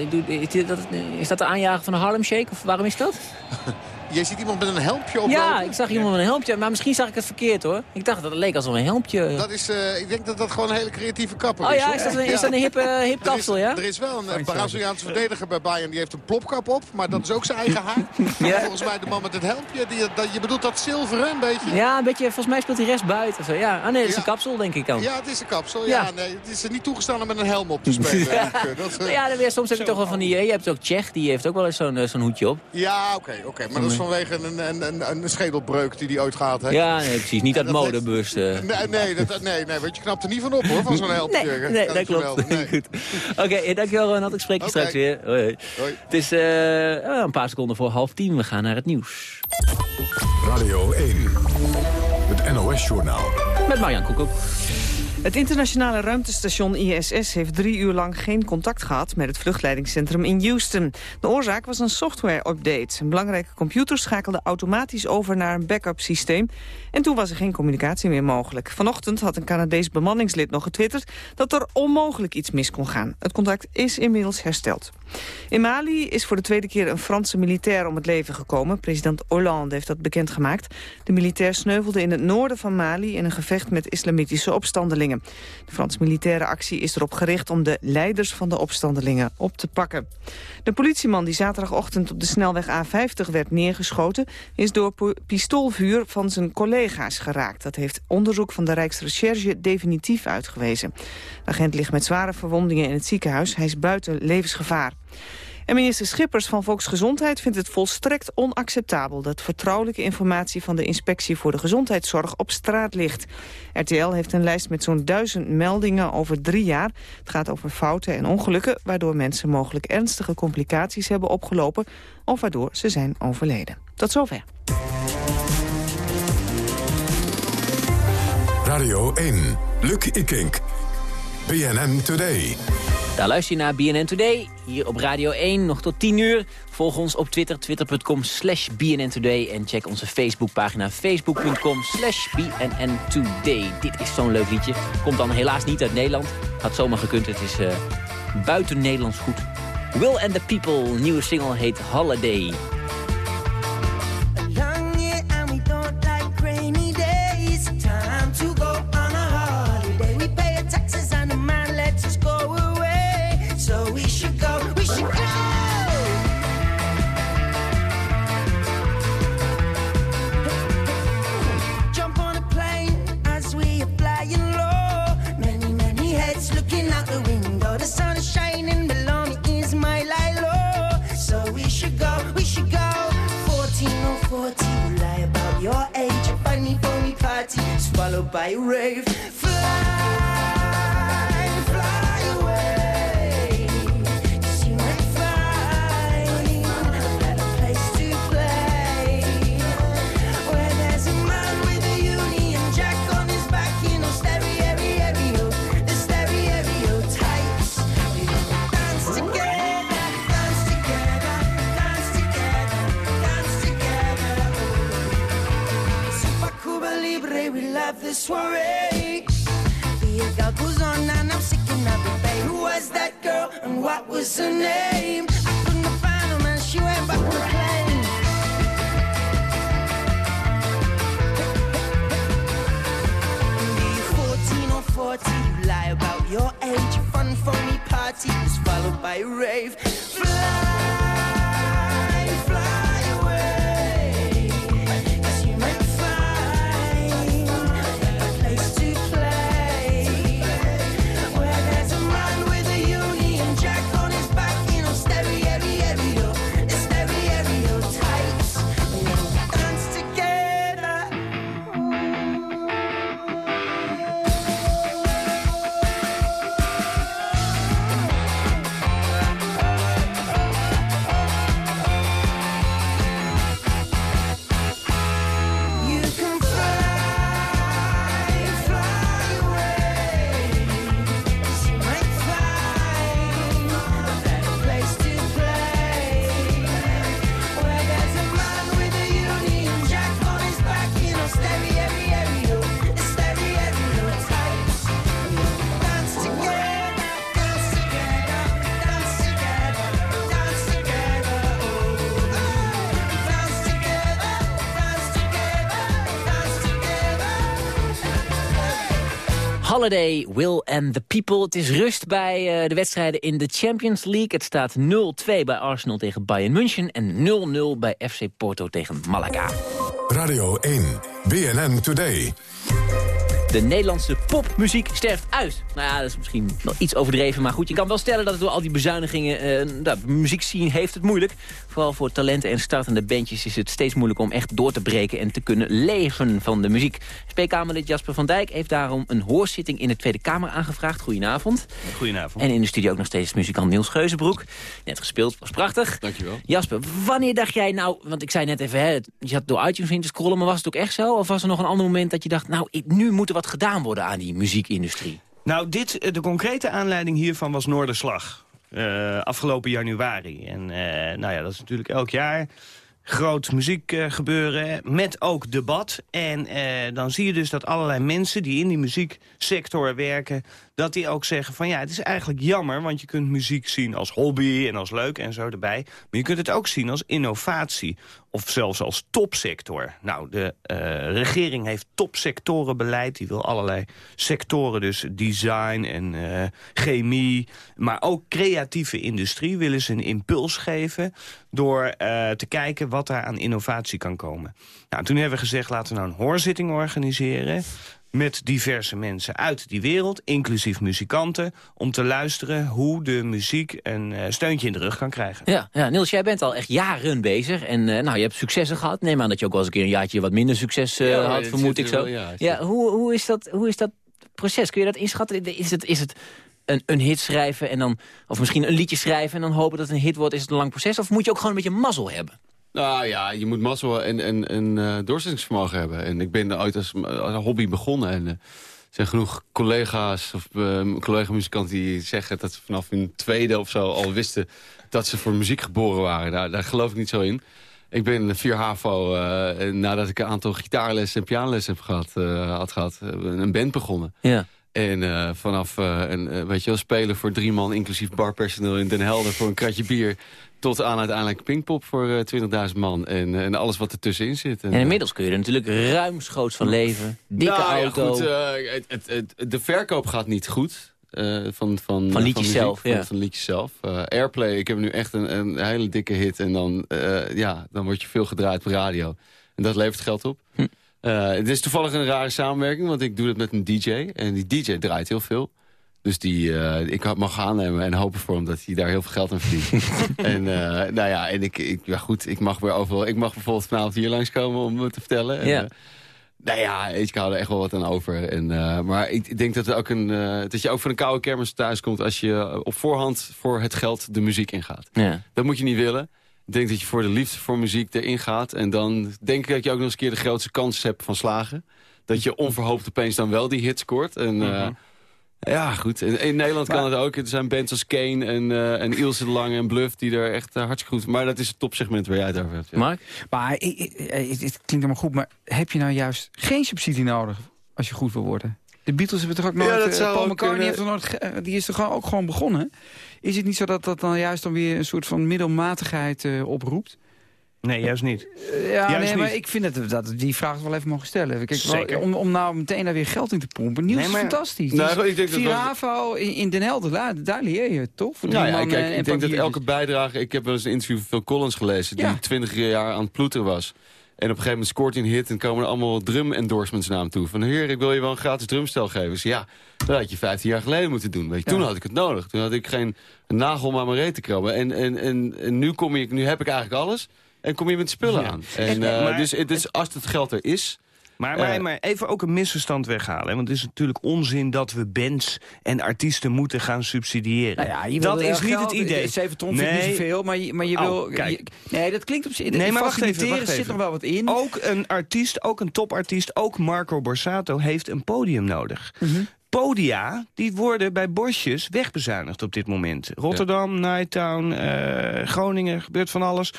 Is dat de aanjager van de Harlem Shake? Of waarom is dat? *laughs* Je ziet iemand met een helmpje op. Ja, ik zag iemand met een helmpje. Maar misschien zag ik het verkeerd hoor. Ik dacht dat het leek alsof een helmpje... Dat is, uh, ik denk dat dat gewoon een hele creatieve kapper oh, is. Oh ja, is dat een, is dat een hip, *laughs* uh, hip kapsel, ja? Er is wel een Braziliaanse verdediger bij Bayern. Die heeft een plopkap op. Maar dat is ook zijn eigen haar. *laughs* ja. Volgens mij de man met het helmpje. Die, dat, je bedoelt dat zilveren een beetje? Ja, een beetje. Volgens mij speelt hij rest buiten. Zo. Ja. Ah nee, dat is een kapsel denk ik dan. Ja, het is een kapsel. Ja, nee, het is niet toegestaan om met een helm op te spelen. *laughs* ja, dat, ja dan weer, soms heb je toch wel van die... Je hebt ook Tsjech, die heeft ook wel eens zo'n zo'n hoedje op. Ja, oké. Okay, oké. Maar dat is vanwege een, een, een, een schedelbreuk die hij ooit gehad heeft. Ja, nee, precies. Niet uit modebus. Uh. Nee, nee, dat, nee, nee, want je knapt er niet van op hoor, van zo'n helmpje. Nee, nee dat, dat klopt. Goed. Oké, okay, dankjewel Ronald. Ik spreek je okay. straks weer. Hoi. Hoi. Het is uh, een paar seconden voor half tien. We gaan naar het nieuws. Radio 1. Het NOS-journaal. Met Marjan Koekoek. Het internationale ruimtestation ISS heeft drie uur lang geen contact gehad met het vluchtleidingscentrum in Houston. De oorzaak was een software-update. Een belangrijke computer schakelde automatisch over naar een backup systeem en toen was er geen communicatie meer mogelijk. Vanochtend had een Canadees bemanningslid nog getwitterd dat er onmogelijk iets mis kon gaan. Het contact is inmiddels hersteld. In Mali is voor de tweede keer een Franse militair om het leven gekomen. President Hollande heeft dat bekendgemaakt. De militair sneuvelde in het noorden van Mali in een gevecht met islamitische opstandelingen. De Franse militaire actie is erop gericht om de leiders van de opstandelingen op te pakken. De politieman die zaterdagochtend op de snelweg A50 werd neergeschoten... is door pistoolvuur van zijn collega's geraakt. Dat heeft onderzoek van de Rijksrecherche definitief uitgewezen. De agent ligt met zware verwondingen in het ziekenhuis. Hij is buiten levensgevaar. En minister Schippers van Volksgezondheid vindt het volstrekt onacceptabel... dat vertrouwelijke informatie van de Inspectie voor de Gezondheidszorg op straat ligt. RTL heeft een lijst met zo'n duizend meldingen over drie jaar. Het gaat over fouten en ongelukken... waardoor mensen mogelijk ernstige complicaties hebben opgelopen... of waardoor ze zijn overleden. Tot zover. Radio 1, Luc Ikink. BNN Today. Daar luister je naar BNN Today, hier op Radio 1, nog tot 10 uur. Volg ons op Twitter, twitter.com slash BNN Today. En check onze Facebookpagina, facebook.com slash BNN Today. Dit is zo'n leuk liedje. Komt dan helaas niet uit Nederland. Had zomaar gekund, het is uh, buiten Nederlands goed. Will and the People, nieuwe single heet Holiday. the sun is shining below me is my light low. So we should go, we should go. 14 or 40, you lie about your age. Party, swallowed by a rave. Fly. Holiday, Will and the People. Het is rust bij uh, de wedstrijden in de Champions League. Het staat 0-2 bij Arsenal tegen Bayern München... en 0-0 bij FC Porto tegen Malaga. Radio 1, BNN Today. De Nederlandse popmuziek sterft uit. Nou ja, dat is misschien nog iets overdreven. Maar goed, je kan wel stellen dat het door al die bezuinigingen... Uh, de muziekscene heeft het moeilijk. Vooral voor talenten en startende bandjes is het steeds moeilijk... om echt door te breken en te kunnen leven van de muziek. SP-Kamerlid Jasper van Dijk heeft daarom een hoorzitting... in de Tweede Kamer aangevraagd. Goedenavond. Goedenavond. En in de studio ook nog steeds muzikant Niels Geuzenbroek. Net gespeeld, was prachtig. Dankjewel. Jasper, wanneer dacht jij nou... want ik zei net even, hè, je had door iTunes in te scrollen... maar was het ook echt zo? Of was er nog een ander moment dat je dacht... nou, nu moet er wat gedaan worden aan die muziekindustrie? Nou, dit, de concrete aanleiding hiervan was Noorderslag. Uh, afgelopen januari. En uh, nou ja, dat is natuurlijk elk jaar groot muziek uh, gebeuren met ook debat. En dan zie je dus dat allerlei mensen die in die muzieksector werken... dat die ook zeggen van ja, het is eigenlijk jammer... want je kunt muziek zien als hobby en als leuk en zo erbij. Maar je kunt het ook zien als innovatie of zelfs als topsector. Nou, de uh, regering heeft topsectorenbeleid. Die wil allerlei sectoren, dus design en uh, chemie... maar ook creatieve industrie willen ze een impuls geven... door uh, te kijken wat er aan innovatie kan komen. Nou, toen hebben we gezegd, laten we nou een hoorzitting organiseren met diverse mensen uit die wereld, inclusief muzikanten... om te luisteren hoe de muziek een uh, steuntje in de rug kan krijgen. Ja, ja, Niels, jij bent al echt jaren bezig en uh, nou, je hebt successen gehad. Neem aan dat je ook wel eens een keer een jaartje wat minder succes uh, ja, had, vermoed ik zo. Wel, ja, ja hoe, hoe, is dat, hoe is dat proces? Kun je dat inschatten? Is het, is het een, een hit schrijven en dan, of misschien een liedje schrijven... en dan hopen dat het een hit wordt? Is het een lang proces? Of moet je ook gewoon een beetje mazzel hebben? Nou ja, je moet mazzel en, en, en uh, doorzettingsvermogen hebben. En ik ben ooit als, als hobby begonnen. En uh, er zijn genoeg collega's of uh, collega-muzikanten die zeggen... dat ze vanaf hun tweede of zo al wisten dat ze voor muziek geboren waren. Daar, daar geloof ik niet zo in. Ik ben vier HAVO, nadat ik een aantal gitaarlessen en pianolessen heb gehad, had gehad... een band begonnen. Ja. En vanaf een, weet je wel, spelen voor drie man, inclusief barpersoneel in Den Helder... voor een kratje bier tot aan uiteindelijk Pinkpop voor uh, 20.000 man. En, uh, en alles wat ertussenin zit. En, en inmiddels kun je er natuurlijk ruimschoots van leven. Dikke nou, auto. Ja, goed, uh, het, het, het, de verkoop gaat niet goed. van, van, van liedjes van muziek, zelf. Van, ja. van liedjes zelf. Airplay, ik heb nu echt een, een hele dikke hit. En dan, ja, dan word je veel gedraaid op radio. En dat levert geld op. Hm. Het is toevallig een rare samenwerking, want ik doe dat met een DJ. En die DJ draait heel veel. Dus die, uh, ik mag aannemen en hopen voor hem dat hij daar heel veel geld aan verdient. *laughs* en uh, nou ja, en ik, ik, ja goed, ik mag weer overal. Ik mag bijvoorbeeld vanavond hier langskomen om me te vertellen. En, ja. Uh, nou ja, ik hou er echt wel wat aan over. En, maar ik denk dat, ook een, dat je ook voor een koude kermis thuis komt... als je op voorhand voor het geld de muziek ingaat. Ja. Dat moet je niet willen. Ik denk dat je voor de liefde voor muziek erin gaat. En dan denk ik dat je ook nog eens een keer de grootste kans hebt van slagen. Dat je onverhoopt opeens dan wel die hit scoort. En, mm -hmm. Ja, goed. In, in Nederland maar, kan het ook. Er zijn bands als Kane en, uh, en Ilse de Lange en Bluff... die er echt uh, hartstikke goed... Maar dat is het topsegment waar jij het over hebt. Ja. Mark? Maar het, klinkt allemaal goed, maar heb je nou juist geen subsidie nodig... als je goed wil worden? De Beatles hebben toch ook nooit... Ja, dat zou Paul ook McCartney heeft er nooit, die is toch ook gewoon begonnen? Is het niet zo dat dat dan juist dan weer een soort van middelmatigheid uh, oproept? Nee, juist niet. Ja, juist nee, niet. maar ik vind dat, dat die vraag wel even mogen stellen. Kijk, Zeker. Om, om nou meteen daar weer geld in te pompen. Nieuws Nee, maar- is fantastisch. Nou, Dus ik denk dat Vier dat- in, in Den Helder, daar, daar leer je het, toch? Nou ja, man, kijk, eh, en ik denk dat elke bijdrage... Ik heb wel eens een interview van Phil Collins gelezen... die Ja. 20 jaar aan het ploeteren was. En op een gegeven moment scoort hij een hit... en komen er allemaal drum-endorsements naar hem toe. Van, heer, ik wil je wel een gratis drumstel geven. Dus ja, dat had je 15 jaar geleden moeten doen. Weet je, Toen Ja. had ik het nodig. Toen had ik geen nagel om aan mijn reet te krabben. En, en, en, en nu, kom ik, nu heb ik eigenlijk alles... En kom je met spullen Ja. aan. En, eh, maar- dus, is, als het geld er is... Maar, maar, Eh. maar even ook een misverstand weghalen. hè, Want het is natuurlijk onzin dat we bands en artiesten moeten gaan subsidiëren. Nou ja, dat is niet geld. het idee. 7 ton vind ik niet zoveel, maar je, maar je Oh, wil... kijk. je- nee, dat klinkt op zich... Nee, maar wacht even, wacht zit even. nog wel wat in. Ook een artiest, ook een topartiest, ook Marco Borsato heeft een podium nodig. Mhm. Podia, die worden bij bosjes wegbezuinigd op dit moment. Rotterdam, Nighttown, eh, Groningen, gebeurt van alles.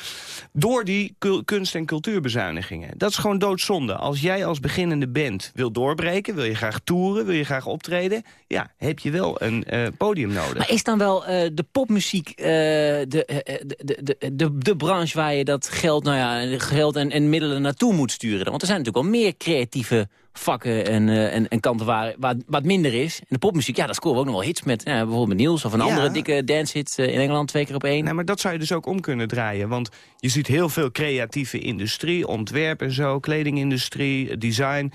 Door die kunst- en cultuurbezuinigingen. Dat is gewoon doodzonde. Als jij als beginnende band wil doorbreken, wil je graag toeren, wil je graag optreden... ja, heb je wel een eh, podium nodig. Maar is dan wel eh, de popmuziek de, de, de, de, de, de branche waar je dat geld, nou ja, geld en, en middelen naartoe moet sturen? Want er zijn natuurlijk wel meer creatieve vakken en, uh, en, en kanten waar, waar wat minder is. En de popmuziek, ja, daar scoren we ook nog wel hits met. Ja, bijvoorbeeld met Niels of een andere dikke dancehit uh, in Engeland twee keer op één. Nee, maar dat zou je dus ook om kunnen draaien. Want je ziet heel veel creatieve industrie, ontwerp en zo, kledingindustrie, design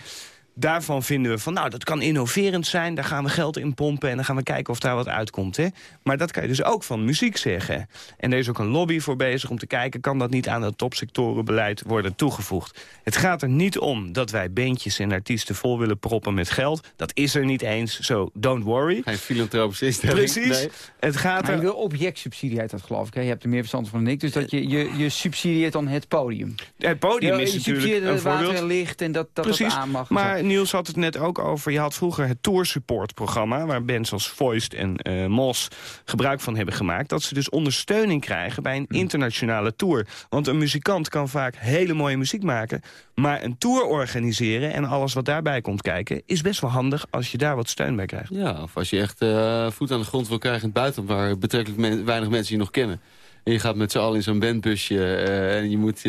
daarvan vinden we van, nou, dat kan innoverend zijn. Daar gaan we geld in pompen en dan gaan we kijken of daar wat uitkomt. Hè? Maar dat kan je dus ook van muziek zeggen. En er is ook een lobby voor bezig om te kijken... kan dat niet aan het topsectorenbeleid worden toegevoegd. Het gaat er niet om dat wij beentjes en artiesten vol willen proppen met geld. Dat is er niet eens, zo so don't worry. Geen filantropische instelling. Precies. Het gaat maar er... wil objectsubsidie uit dat geloof ik. Hè? Je hebt er meer verstand van dan ik. Dus dat je, je, je subsidieert dan het podium. Het podium ja, is je natuurlijk subsidieert een water voorbeeld. en licht en dat dat, Precies, dat aan mag. maar Niels had het net ook over... je had vroeger het Tour Support programma... waar bands als Voiced en uh, Mos gebruik van hebben gemaakt... dat ze dus ondersteuning krijgen bij een internationale tour. Want een muzikant kan vaak hele mooie muziek maken... maar een tour organiseren en alles wat daarbij komt kijken... is best wel handig als je daar wat steun bij krijgt. Ja, of als je echt uh, voet aan de grond wil krijgen in het buitenland... waar betrekkelijk men weinig mensen je nog kennen. En je gaat met z'n allen in zo'n bandbusje... Uh, en je moet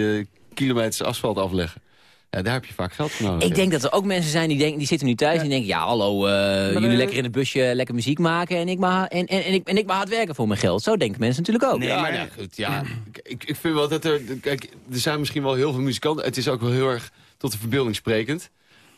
kilometers asfalt afleggen. Ja, daar heb je vaak geld voor nodig. Ik denk dat er ook mensen zijn die, denken, die zitten nu thuis ja. en denken... ja, hallo, uh, jullie lekker in het busje lekker muziek maken... En ik, maar, en, en, en, ik, en ik maar hard werken voor mijn geld. Zo denken mensen natuurlijk ook. Nee, ja, maar, ja, goed, ja. *clears throat* ik, ik vind wel dat er... Kijk, er zijn misschien wel heel veel muzikanten. Het is ook wel heel erg tot de verbeelding sprekend.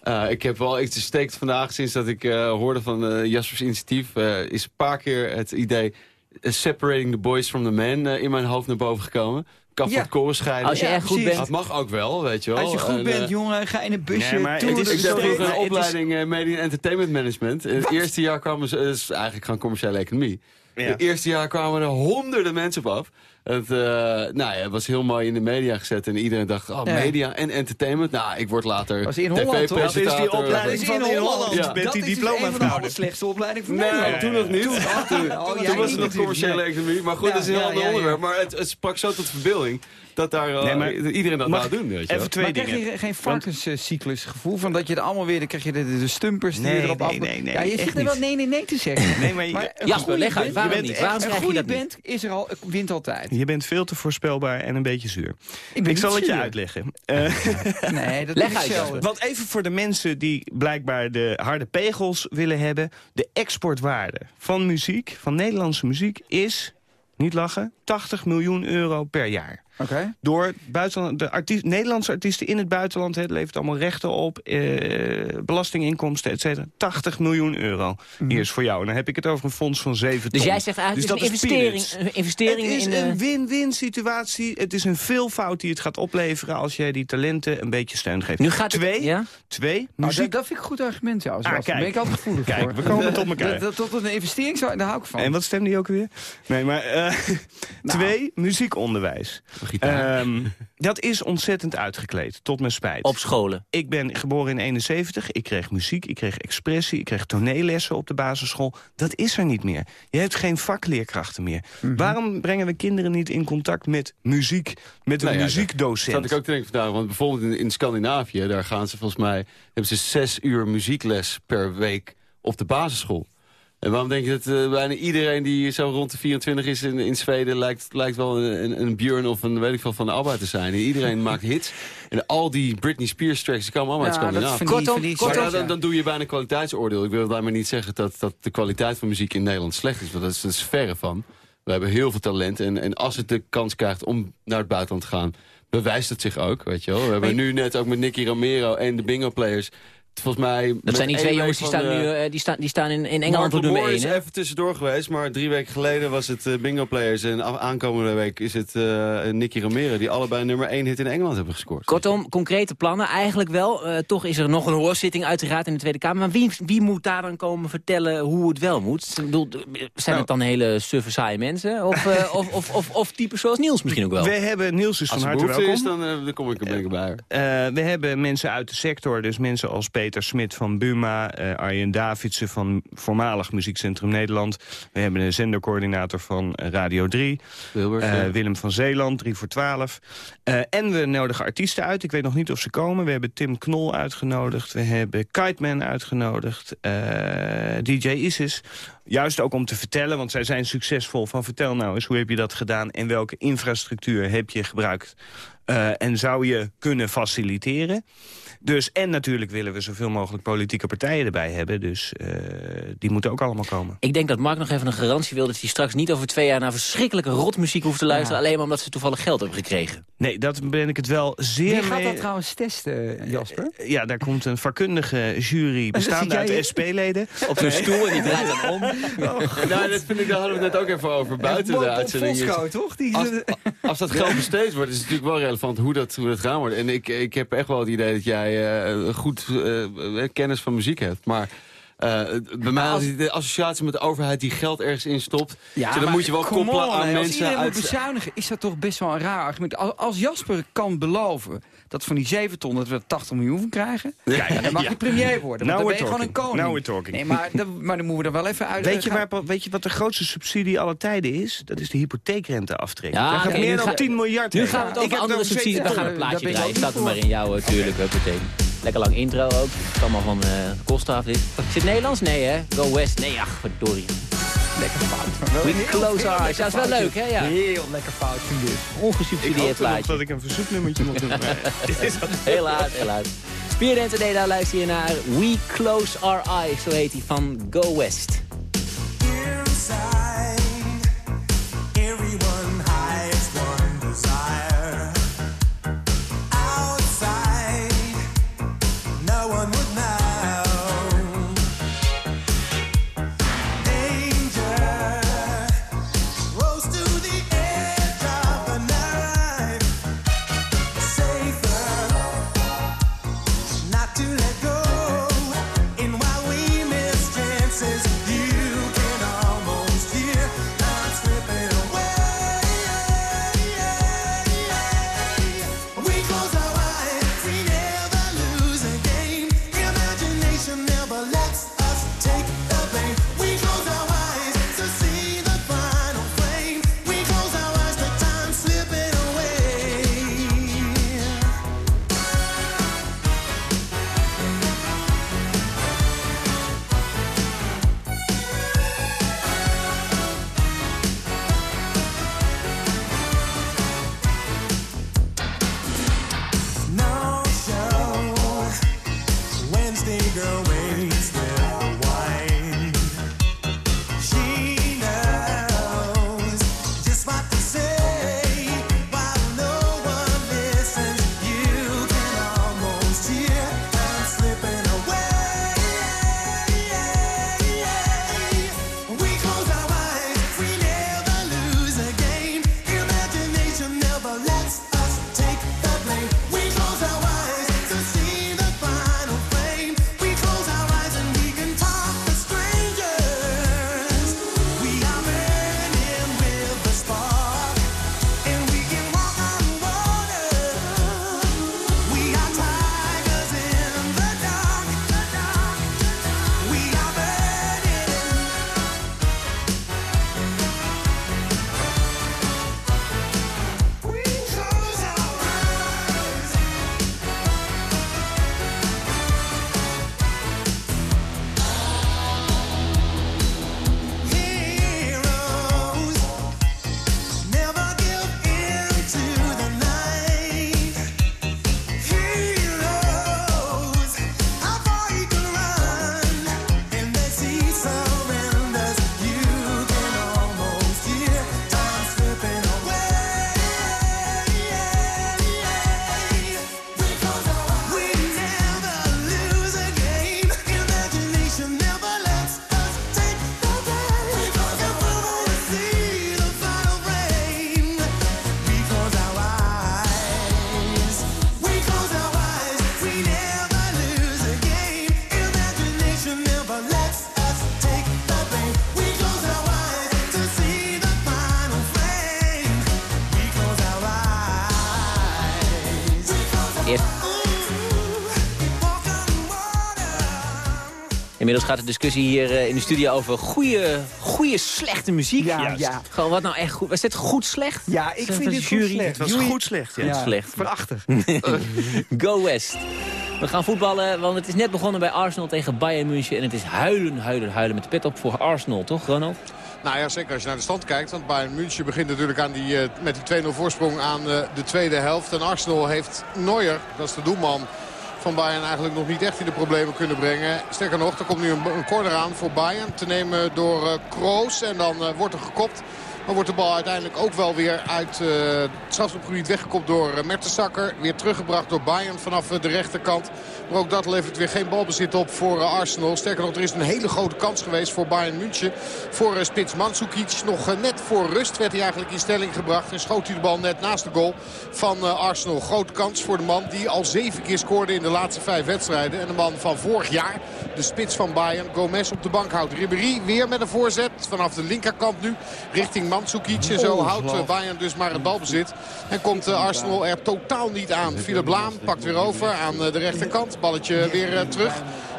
Uh, ik heb wel iets steekt vandaag, sinds dat ik uh, hoorde van uh, Jaspers initiatief... is een paar keer het idee... separating the boys from the men in mijn hoofd naar boven gekomen kan ja. van het koren scheiden. Als je echt goed bent. Dat mag ook wel, weet je wel. Als je goed en, bent, jongen, ga in een busje. Nee, maar het is, ik deed vroeger een opleiding is... Media Entertainment Management. In het Wat? eerste jaar kwamen ze, dus eigenlijk gewoon commerciële economie. Ja. Het eerste jaar kwamen er honderden mensen op af. Het, uh, nou ja, het was heel mooi in de media gezet. En iedereen dacht, oh, media en entertainment. Nou, ik word later tv-presentator. Dat is die opleiding van in Holland. Ja. Met die diploma van de slechtste opleiding van nee, Nederland. toen nog niet. Toen, oh, toen, oh, toen was het nog commerciële economie. Maar goed, dat is een heel ander onderwerp. Maar het, het sprak zo tot verbeelding dat daar uh, nee, maar, iedereen dat wou doen. Weet je even twee maar dingen. krijg je geen varkenscyclus gevoel van dat je er allemaal weer, dan krijg je de, de stumpers die nee, erop nee, af... Nee, nee, ja, je zit er wel nee, nee, nee te zeggen. *laughs* nee, maar, maar Jasper, leg uit, waarom bent, niet? Waarom een goede band is er al, wint altijd. Je bent veel te voorspelbaar en een beetje zuur. Ik, ik zal het je uitleggen. Uh, *laughs* nee, dat leg uit, Want even voor de mensen die blijkbaar de harde pegels willen hebben. De exportwaarde van muziek, van Nederlandse muziek, is, niet lachen, 80 miljoen euro per jaar. Okay. Door buitenland, de artiest, Nederlandse artiesten in het buitenland. Het levert allemaal rechten op. Eh, belastinginkomsten, et cetera. 80 miljoen euro. Mm -hmm. Hier is voor jou. En dan heb ik het over een fonds van 7 ton. Dus jij zegt eigenlijk dus dat een investering, een investering Het is in een win-win situatie. Het is een veelvoud die het gaat opleveren... als jij die talenten een beetje steun geeft. Nu gaat twee, het, ja? twee Oh, muziek... dat, dat vind ik een goed argument, ja. Ah, Daar ben ik altijd gevoelig kijk, voor. we komen tot elkaar. Tot een investering, zou, daar hou ik van. En wat stemde die ook weer? Nee, maar uh, nou. twee, muziekonderwijs. Um, dat is ontzettend uitgekleed, tot mijn spijt. Op scholen? Ik ben geboren in 71, ik kreeg muziek, ik kreeg expressie... ik kreeg toneellessen op de basisschool. Dat is er niet meer. Je hebt geen vakleerkrachten meer. Mm -hmm. Waarom brengen we kinderen niet in contact met muziek, met een nou ja, muziekdocent? Dat had ik ook te denken vandaag, want bijvoorbeeld in, in Scandinavië... daar gaan ze volgens mij, hebben ze zes uur muziekles per week op de basisschool. En waarom denk je dat uh, bijna iedereen die zo rond de 24 is in, in Zweden... lijkt, lijkt wel een, een Björn of een weet ik veel van de ABBA te zijn. Iedereen *laughs* maakt hits. En al die Britney Spears tracks die komen allemaal ja, uit Scandinavië. Kortom, kortom, dan, dan doe je bijna kwaliteitsoordeel. Ik wil daarmee niet zeggen dat, dat de kwaliteit van muziek in Nederland slecht is. Want dat is, dat is verre van. We hebben heel veel talent. En, en als het de kans krijgt om naar het buitenland te gaan... bewijst het zich ook, weet je wel. We hebben nu net ook met Nicky Romero en de Bingo Players volgens mij... Dat zijn die twee jongens die staan, nu, uh, die staan, die staan in, in Engeland op nummer 1. is even tussendoor geweest, maar drie weken geleden was het uh, Bingo Players. En aankomende week is het uh, Nicky Romero... die allebei nummer 1 hit in Engeland hebben gescoord. Kortom, concrete plannen eigenlijk wel. toch is er nog een hoorzitting uiteraard in de Tweede Kamer. Maar wie, wie moet daar dan komen vertellen hoe het wel moet? Ik bedoel, zijn nou, het dan hele suffe saaie mensen? Of, *laughs* of, of, of, of types zoals Niels misschien ook wel? We hebben, Niels is van harte welkom. Is, dan, dan kom ik er bij. we hebben mensen uit de sector, dus mensen als Peter Smit van Buma, uh, Arjen Davidsen van voormalig Muziekcentrum Nederland. We hebben een zendercoördinator van Radio 3. Wilbert, uh, Willem van Zeeland, 3 voor 12. Uh, en we nodigen artiesten uit. Ik weet nog niet of ze komen. We hebben Tim Knol uitgenodigd. We hebben Kiteman uitgenodigd. DJ Isis. Juist ook om te vertellen, want zij zijn succesvol. Van vertel nou eens, hoe heb je dat gedaan? En welke infrastructuur heb je gebruikt eh, en zou je kunnen faciliteren. Dus, en natuurlijk willen we zoveel mogelijk politieke partijen erbij hebben. Dus uh, die moeten ook allemaal komen. Ik denk dat Mark nog even een garantie wil... dat hij straks niet over twee jaar naar verschrikkelijke rotmuziek hoeft te luisteren... alleen maar omdat ze toevallig geld hebben gekregen. Nee, dat ben ik het wel zeer Wie gaat mee... dat trouwens testen, Jasper? Uh, ja, daar komt een vakkundige jury *laughs* bestaande uit SP-leden. *laughs* Op zijn stoel en die draait dan om. *laughs* Oh, nou, dat vind ik, daar hadden we het net ook even over buiten de uitzending. Toch? Die... Als, als dat geld besteed wordt, is het natuurlijk wel relevant hoe dat, hoe dat gaan wordt. En ik, ik heb echt wel het idee dat jij uh, goed uh, kennis van muziek hebt. Maar uh, bij mij als, de associatie met de overheid die geld ergens instopt... Ja, dan moet je wel koppelen on, aan mensen als uit... bezuinigen is dat toch best wel een raar argument. Als, als Jasper kan beloven dat van die 7 ton dat we er 80 miljoen van krijgen... Ja, ja, dan mag je ja. premier worden, want dan ben je gewoon een koning. Now we're talking. Nee, maar, dan, maar dan moeten we er wel even uit... Weet je, waar, weet je wat de grootste subsidie aller tijden is? Dat is de hypotheekrenteaftrek. Ja, Daar gaat okay, meer dan ga, 10 miljard Nu gaan we het over andere subsidies. We gaan een plaatje draaien. Ik staat er maar in jou natuurlijk, huppatee. Lekker lang intro ook. Het is allemaal van uh, kosten af dit. Is het Nederlands? Nee hè? Go West. Nee, ach, verdorie. Lekker fout. We close our eyes. Ja, dat is wel leuk hè? Ja. Heel lekker fout vind dit. Ongesubsidieerd plaatje. Ik dat ik een verzoeknummertje moet doen. *laughs* helaas, helaas. Spierdance nee, daar luister je naar We Close Our Eyes. Zo heet hij van Go West. Inmiddels gaat de discussie hier uh, in de studio over goede, goede slechte muziek. Ja, ja. Gewoon wat nou echt goed. Was dit goed slecht? Ja, ik vind dit jury. goed slecht. Het was Jury. goed slecht. Ja. ja. slecht. Verachtig. *laughs* *laughs* Go West. We gaan voetballen, want het is net begonnen bij Arsenal tegen Bayern München. En het is huilen, huilen, huilen met de pet op voor Arsenal, toch Ronald? Nou ja, zeker als je naar de stand kijkt. Want Bayern München begint natuurlijk aan die, uh, met die 2-0 voorsprong aan uh, de tweede helft. En Arsenal heeft Neuer, dat is de doelman van Bayern eigenlijk nog niet echt in de problemen kunnen brengen. Sterker nog, er komt nu een, corner aan voor Bayern. Te nemen door uh, Kroos. En dan uh, wordt er gekopt. Maar wordt de bal uiteindelijk ook wel weer uit uh, het strafschopgebied weggekopt door uh, Mertensakker. Weer teruggebracht door Bayern vanaf uh, de rechterkant. Maar ook dat levert weer geen balbezit op voor Arsenal. Sterker nog, er is een hele grote kans geweest voor Bayern München. Voor spits Mandzukic. Nog net voor rust werd hij eigenlijk in stelling gebracht. En schoot hij de bal net naast de goal van Arsenal. Grote kans voor de man die al zeven keer scoorde in de laatste vijf wedstrijden. En de man van vorig jaar, de spits van Bayern, Gomez op de bank houdt. Ribéry weer met een voorzet vanaf de linkerkant nu richting Mandzukic. En zo houdt Bayern dus maar het balbezit. En komt Arsenal er totaal niet aan. Philip Laam pakt weer over aan de rechterkant. Balletje weer terug.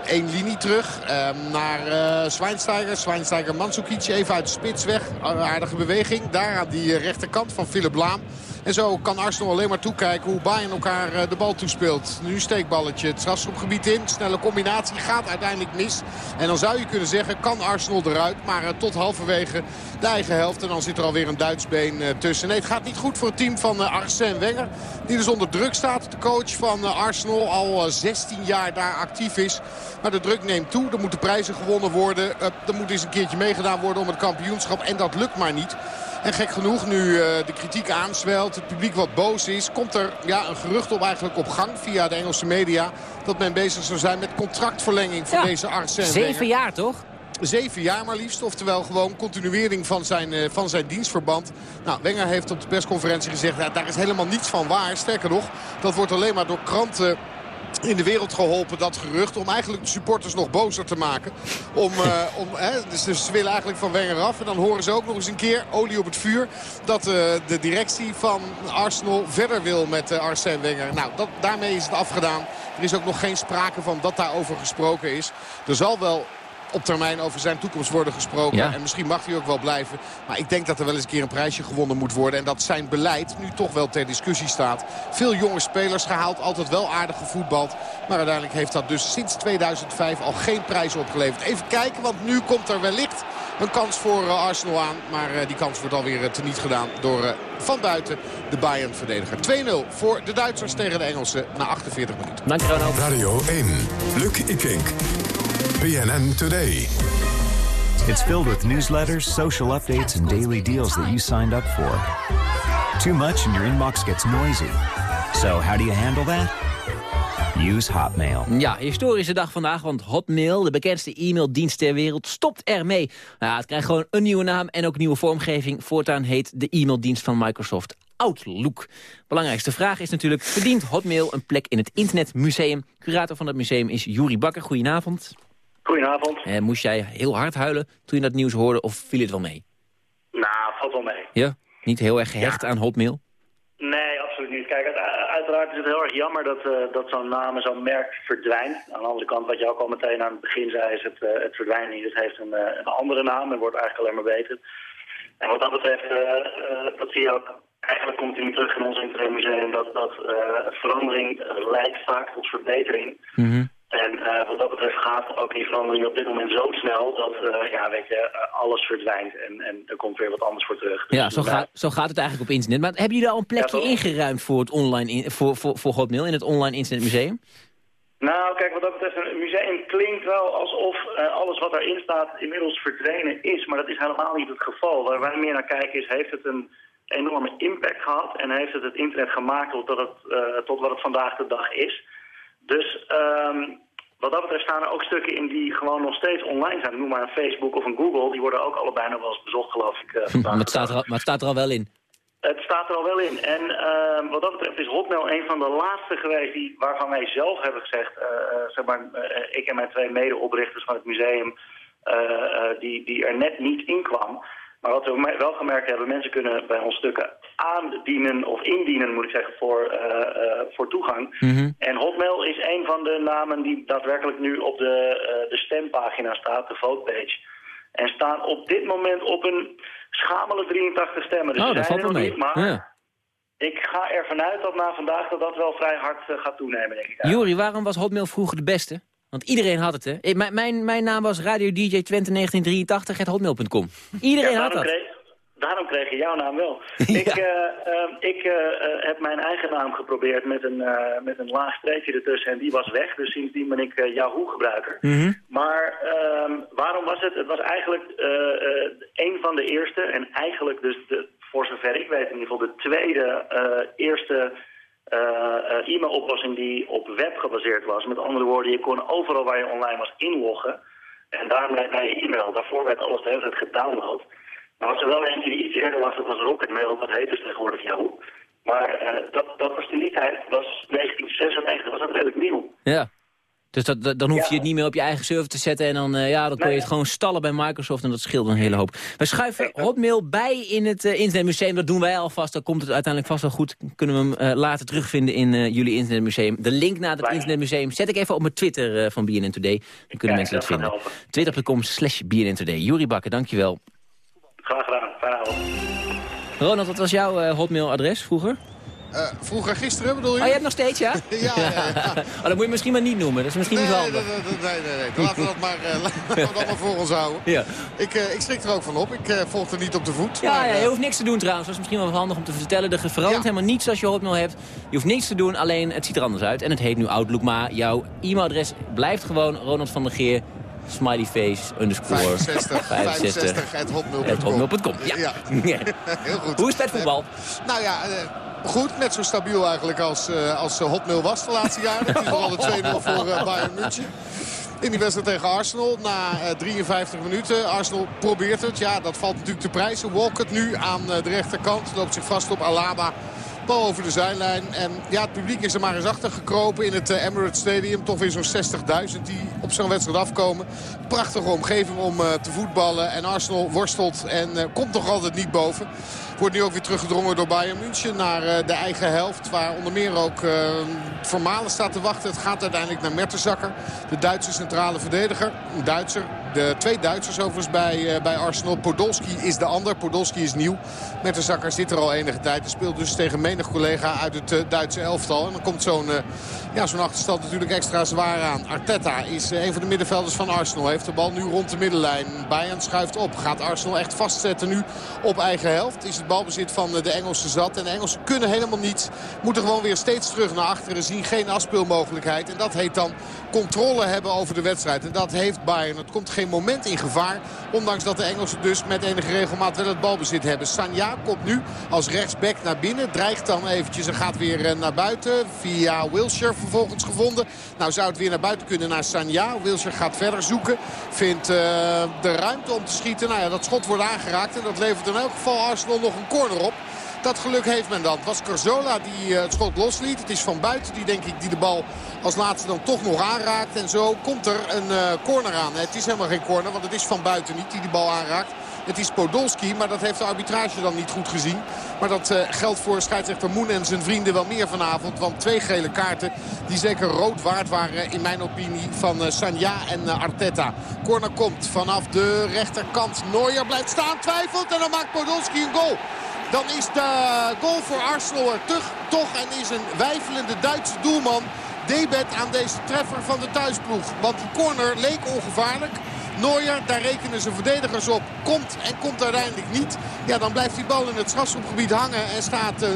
Eén linie terug uh, naar uh, Schweinsteiger. Schweinsteiger Mandzukic even uit de spits weg. Aardige beweging. Daar aan die rechterkant van Philip Laam. En zo kan Arsenal alleen maar toekijken hoe Bayern elkaar de bal toespeelt. Nu steekballetje het strafschopgebied in. Snelle combinatie gaat uiteindelijk mis. En dan zou je kunnen zeggen kan Arsenal eruit. Maar uh, tot halverwege de eigen helft. En dan zit er alweer een Duits been uh, tussen. Nee, het gaat niet goed voor het team van Arsène Wenger. Die dus onder druk staat. De coach van Arsenal al 16 jaar daar actief is. Maar de druk neemt toe. Er moeten prijzen gewonnen worden. er moet eens een keertje meegedaan worden om het kampioenschap. En dat lukt maar niet. En gek genoeg, nu uh, de kritiek aanswelt, het publiek wat boos is... komt er ja, een gerucht op eigenlijk op gang via de Engelse media... dat men bezig zou zijn met contractverlenging voor ja, deze Arsène Zeven jaar, toch? Zeven jaar maar liefst. Oftewel gewoon continuering van zijn, uh, van zijn dienstverband. Nou, Wenger heeft op de persconferentie gezegd... Ja, daar is helemaal niets van waar. Sterker nog, dat wordt alleen maar door kranten in de wereld geholpen, dat gerucht. Om eigenlijk de supporters nog bozer te maken. Om, uh, *laughs* om, hè, dus, dus ze willen eigenlijk van Wenger af. En dan horen ze ook nog eens een keer, olie op het vuur... dat uh, de directie van Arsenal verder wil met uh, Arsène Wenger. Nou, dat, daarmee is het afgedaan. Er is ook nog geen sprake van dat daarover gesproken is. Er zal wel op termijn over zijn toekomst worden gesproken. Ja. En misschien mag hij ook wel blijven. Maar ik denk dat er wel eens een keer een prijsje gewonnen moet worden. En dat zijn beleid nu toch wel ter discussie staat. Veel jonge spelers gehaald, altijd wel aardig gevoetbald. Maar uiteindelijk heeft dat dus sinds 2005 al geen prijs opgeleverd. Even kijken, want nu komt er wellicht een kans voor uh, Arsenal aan. Maar uh, die kans wordt alweer uh, teniet gedaan door van buiten de Bayern-verdediger. 2-0 voor de Duitsers tegen de Engelsen na 48 minuten. Dank je Ronald. Radio 1, Luc Ikink. BNN Today. It's filled with newsletters, social updates, and daily deals that you signed up for. Too much and your inbox gets noisy. So how do you handle that? Use Hotmail. Ja, historische dag vandaag, want Hotmail, de bekendste e-maildienst ter wereld, stopt ermee. Nou, het krijgt gewoon een nieuwe naam en ook nieuwe vormgeving. Voortaan heet de e-maildienst van Microsoft Outlook. Belangrijkste vraag is natuurlijk, verdient Hotmail een plek in het Internetmuseum? Curator van het museum is Juri Bakker. Goedenavond. Goedenavond. Eh, moest jij heel hard huilen toen je dat nieuws hoorde of viel het wel mee? Nou, valt wel mee. Ja? Niet heel erg gehecht ja. aan Hotmail? Nee, absoluut niet. Kijk, uiteraard is het heel erg jammer dat, uh, dat zo'n naam en zo'n merk verdwijnt. Aan de andere kant, wat je ook al meteen aan het begin zei, is het, uh, het verdwijnt niet. Het heeft een, uh, een andere naam en wordt eigenlijk alleen maar beter. En wat dat betreft, dat zie je ook eigenlijk continu terug in ons internetmuseum, dat, dat verandering leidt vaak tot verbetering. Mm -hmm. En uh, wat dat betreft gaat ook die verandering op dit moment zo snel dat uh, ja, weet je, uh, alles verdwijnt en, en er komt weer wat anders voor terug. Dus ja, zo, ga, zo gaat het eigenlijk op internet. Maar hebben jullie al een plekje ja, ingeruimd voor, het online in, voor, voor, voor Hotmail in het online internetmuseum? Nou, kijk, wat dat betreft, een museum klinkt wel alsof alles wat erin staat inmiddels verdwenen is. Maar dat is helemaal niet het geval. Waar wij meer naar kijken is, heeft het een enorme impact gehad en heeft het het internet gemaakt tot, het, tot wat het vandaag de dag is. Dus um, wat dat betreft staan er ook stukken in die gewoon nog steeds online zijn. Noem maar een Facebook of een Google. Die worden ook allebei nog wel eens bezocht, geloof ik. Uh, *laughs* maar, het staat er, maar het staat er al wel in. Het staat er al wel in. En uh, wat dat betreft is Hotmail een van de laatste geweest die, waarvan wij zelf hebben gezegd... Uh, zeg maar, ik en mijn twee medeoprichters van het museum... die, die er net niet in kwam... Maar wat we wel gemerkt hebben, mensen kunnen bij ons stukken aandienen of indienen, moet ik zeggen, voor, uh, uh, voor toegang. Mm -hmm. En Hotmail is een van de namen die daadwerkelijk nu op de, uh, de stempagina staat, de votepage. En staan op dit moment op een schamele 83 stemmen. Dus oh, dat valt wel mee. Niet, maar ja. ik ga ervan uit dat na vandaag dat dat wel vrij hard gaat toenemen, denk ik. Juri, waarom was Hotmail vroeger de beste? Want iedereen had het, hè? Eh, Mijn, mijn, naam was Radio DJ Twente 1983, het hotmail.com. Iedereen Ja, had dat. kreeg- Daarom kreeg je jouw naam wel. *laughs* Ik, eh, eh, ik eh, heb mijn eigen naam geprobeerd met een, met een laag streepje ertussen en die was weg. Dus sindsdien ben ik Yahoo-gebruiker. Maar ehm, waarom was het? Het was eigenlijk een van de eerste en eigenlijk dus de, voor zover ik weet in ieder geval de tweede eerste e-mailoplossing die op web gebaseerd was. Met andere woorden, je kon overal waar je online was inloggen. En daarmee naar je e-mail. Daarvoor werd alles de hele tijd gedownload. Maar was er wel eentje die iets eerder was, dat was Rocketmail, dat heet dus tegenwoordig Yahoo. Maar eh, dat, dat was in die tijd, was 1996, was dat redelijk nieuw. Ja. Dus dat, dat- dan hoef je het niet meer op je eigen server te zetten. En dan, eh, ja, dan kon je het gewoon stallen bij Microsoft. En dat scheelt een hele hoop. We schuiven Hotmail bij in het eh, Internetmuseum. Dat doen wij alvast. Dan komt het uiteindelijk vast wel goed. Kunnen we hem eh, later terugvinden in jullie Internetmuseum. De link naar het Internetmuseum zet ik even op mijn Twitter van BNN Today. Dan kunnen mensen dat vinden. Twitter.com slash BNN Today. Juri Bakker, dankjewel. Graag gedaan, fijne avond. Ronald, wat was jouw Hotmail-adres vroeger? Eh, vroeger gisteren bedoel je? Oh, je hebt nog steeds, ja? *laughs* ja, ja, ja. *laughs* oh, dat moet je misschien maar niet noemen. Dat is misschien Nee, niet handig. nee, nee, nee, nee. Laten we dat maar, eh, *laughs* laten we dat maar voor ons houden. Ja. Ik, eh, ik schrik er ook van op. Ik volg er niet op de voet. Ja, maar, ja, je hoeft niks te doen trouwens. Dat is misschien wel handig om te vertellen. Er verandert helemaal niets als je Hotmail hebt. Je hoeft niets te doen, alleen het ziet er anders uit. En het heet nu Outlook, maar jouw e-mailadres blijft gewoon Ronald van der Geer, smileyface, underscore, 65, 65, at hotmail.com. Ja. Ja. Heel goed. Hoe is het met voetbal? Nou ja, goed. Net zo stabiel eigenlijk als, eh, als eh, Hotmail was de laatste jaren. Het is nog altijd 2-0 voor eh, Bayern München. In die wedstrijd tegen Arsenal na eh, 53 minuten. Arsenal probeert het. Ja, dat valt natuurlijk te prijzen. Walcott nu aan de rechterkant. Loopt zich vast op Alaba. Bal over de zijlijn. En ja, het publiek is er maar eens achter gekropen in het Emirates Stadium. Toch weer zo'n 60.000 die op zo'n wedstrijd afkomen. Prachtige omgeving om te voetballen. En Arsenal worstelt en komt toch altijd niet boven. Wordt nu ook weer teruggedrongen door Bayern München naar eh, de eigen helft. Waar onder meer ook eh Vermalen staat te wachten. Het gaat uiteindelijk naar Mertensakker. De Duitse centrale verdediger. Een Duitser. De twee Duitsers overigens bij, eh, bij Arsenal. Podolski is de ander. Podolski is nieuw. Mertensakker zit er al enige tijd. En speelt dus tegen menig collega uit het Duitse elftal. En dan komt zo'n ja, zo'n achterstand natuurlijk extra zwaar aan. Arteta is een van de middenvelders van Arsenal. Heeft de bal nu rond de middenlijn. Bayern schuift op. Gaat Arsenal echt vastzetten nu op eigen helft. Is het balbezit van de Engelsen zat. En de Engelsen kunnen helemaal niets. Moeten gewoon weer steeds terug naar achteren. Zien geen afspeelmogelijkheid. En dat heet dan controle hebben over de wedstrijd. En dat heeft Bayern. Het komt geen moment in gevaar. Ondanks dat de Engelsen dus met enige regelmaat wel het balbezit hebben. Sanja komt nu als rechtsback naar binnen. Dreigt dan eventjes en gaat weer eh, naar buiten. Via Wilshire vervolgens gevonden. Nou zou het weer naar buiten kunnen naar Sanja. Wilshire gaat verder zoeken. Vindt eh, de ruimte om te schieten. Nou ja, dat schot wordt aangeraakt. En dat levert in elk geval Arsenal nog een corner op. Dat geluk heeft men dan. Het was Carzola die eh, het schot losliet. Het is Van Buiten die denk ik die de bal als laatste dan toch nog aanraakt. En zo komt er een eh, corner aan. Het is helemaal geen corner, want het is Van Buiten niet die de bal aanraakt. Het is Podolski, maar dat heeft de arbitrage dan niet goed gezien. Maar dat eh, geldt voor scheidsrechter Moen en zijn vrienden wel meer vanavond. Want twee gele kaarten die zeker rood waard waren in mijn opinie van eh, Sanja en eh, Arteta. Corner komt vanaf de rechterkant. Neuer blijft staan, twijfelt en dan maakt Podolski een goal. Dan is de goal voor Arsenal er toch, toch en is een wijfelende Duitse doelman debet aan deze treffer van de thuisploeg. Want die corner leek ongevaarlijk. Neuer, daar rekenen zijn verdedigers op, komt en komt uiteindelijk niet. Ja, dan blijft die bal in het strafschopgebied hangen en staat uh,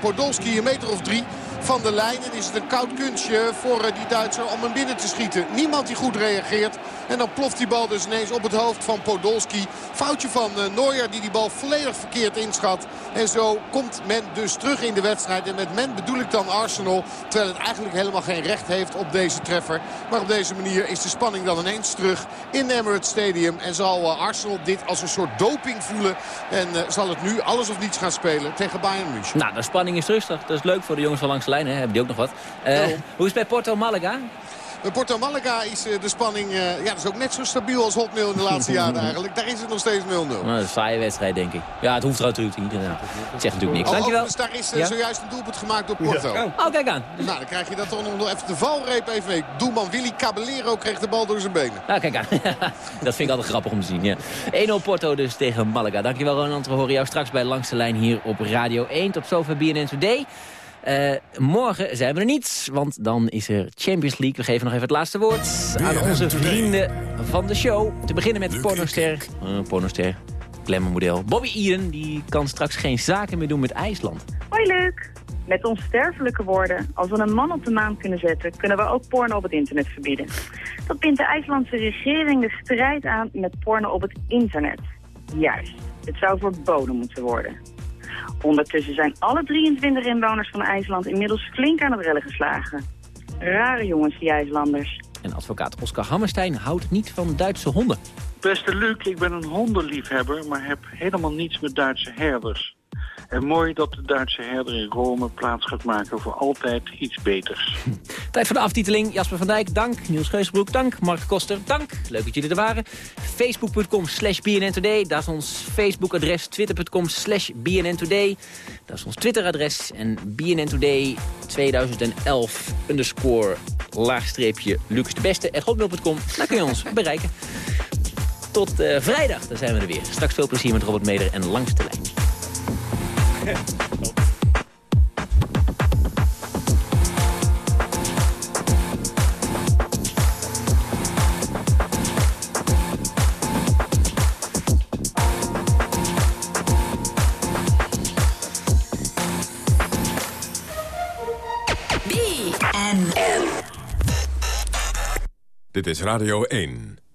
Podolski een meter of drie van de lijn. En is het een koud kunstje voor uh, die Duitser om hem binnen te schieten. Niemand die goed reageert. En dan ploft die bal dus ineens op het hoofd van Podolski. Foutje van uh, Neuer die die bal volledig verkeerd inschat. En zo komt men dus terug in de wedstrijd. En met men bedoel ik dan Arsenal. Terwijl het eigenlijk helemaal geen recht heeft op deze treffer. Maar op deze manier is de spanning dan ineens terug in Emirates Stadium. En zal uh, Arsenal dit als een soort doping voelen. En zal het nu alles of niets gaan spelen tegen Bayern München. Nou, de spanning is rustig. Dat is leuk voor de jongens van langs de lijn. Hè? Hebben die ook nog wat. Uh, hoe is het bij Porto Malaga? Bij Porto Malaga is uh, de spanning ja, dat is ook net zo stabiel als Hotmail in de laatste jaren *laughs* eigenlijk. Daar is het nog steeds 0-0. Nou, een saaie wedstrijd, denk ik. Ja, het hoeft eruit niet. Ja. Het zegt natuurlijk niks. Oh, Dankjewel. Dus daar is ja? zojuist een doelpunt gemaakt door Porto. Ja. Oh, kijk aan. Nou, dan krijg je dat toch nog even de valreep even mee. Doelman Willy Caballero kreeg de bal door zijn benen. Nou, kijk aan. *laughs* dat vind ik altijd grappig om te zien, ja. 1-0 Porto dus tegen Malaga. Dankjewel, Ronald. We horen jou straks bij Langste Lijn hier op Radio 1. Tot zover BNN Today. Eh, morgen zijn we er niet, want dan is er Champions League. We geven nog even het laatste woord aan onze vrienden van de show. Te beginnen met pornoster, uh, pornoster, glamourmodel Bobby Eden. Die kan straks geen zaken meer doen met IJsland. Hoi leuk. Met onsterfelijke woorden, als we een man op de maan kunnen zetten... kunnen we ook porno op het internet verbieden. Dat bindt de IJslandse regering de strijd aan met porno op het internet. Juist, het zou verboden moeten worden. Ondertussen zijn alle 23 inwoners van IJsland inmiddels flink aan het rellen geslagen. Rare jongens, die IJslanders. En advocaat Oscar Hammerstein houdt niet van Duitse honden. Beste Luc, ik ben een hondenliefhebber, maar heb helemaal niets met Duitse herders. En mooi dat de Duitse herder in Rome plaats gaat maken voor altijd iets beters. *laughs* Tijd voor de aftiteling. Jasper van Dijk, dank. Niels Geusbroek, dank. Mark Koster, dank. Leuk dat jullie er waren. Facebook.com slash BNN Today. Dat is ons Facebook-adres. Twitter.com slash BNN Today. Dat is ons Twitter-adres. En BNN Today 2011 underscore laagstreepje Lucas de Beste. At hotmail.com. Daar kun je ons *laughs* bereiken. Tot uh, vrijdag, dan zijn we er weer. Straks veel plezier met Robert Meder en langs de lijn. Dit is Radio 1.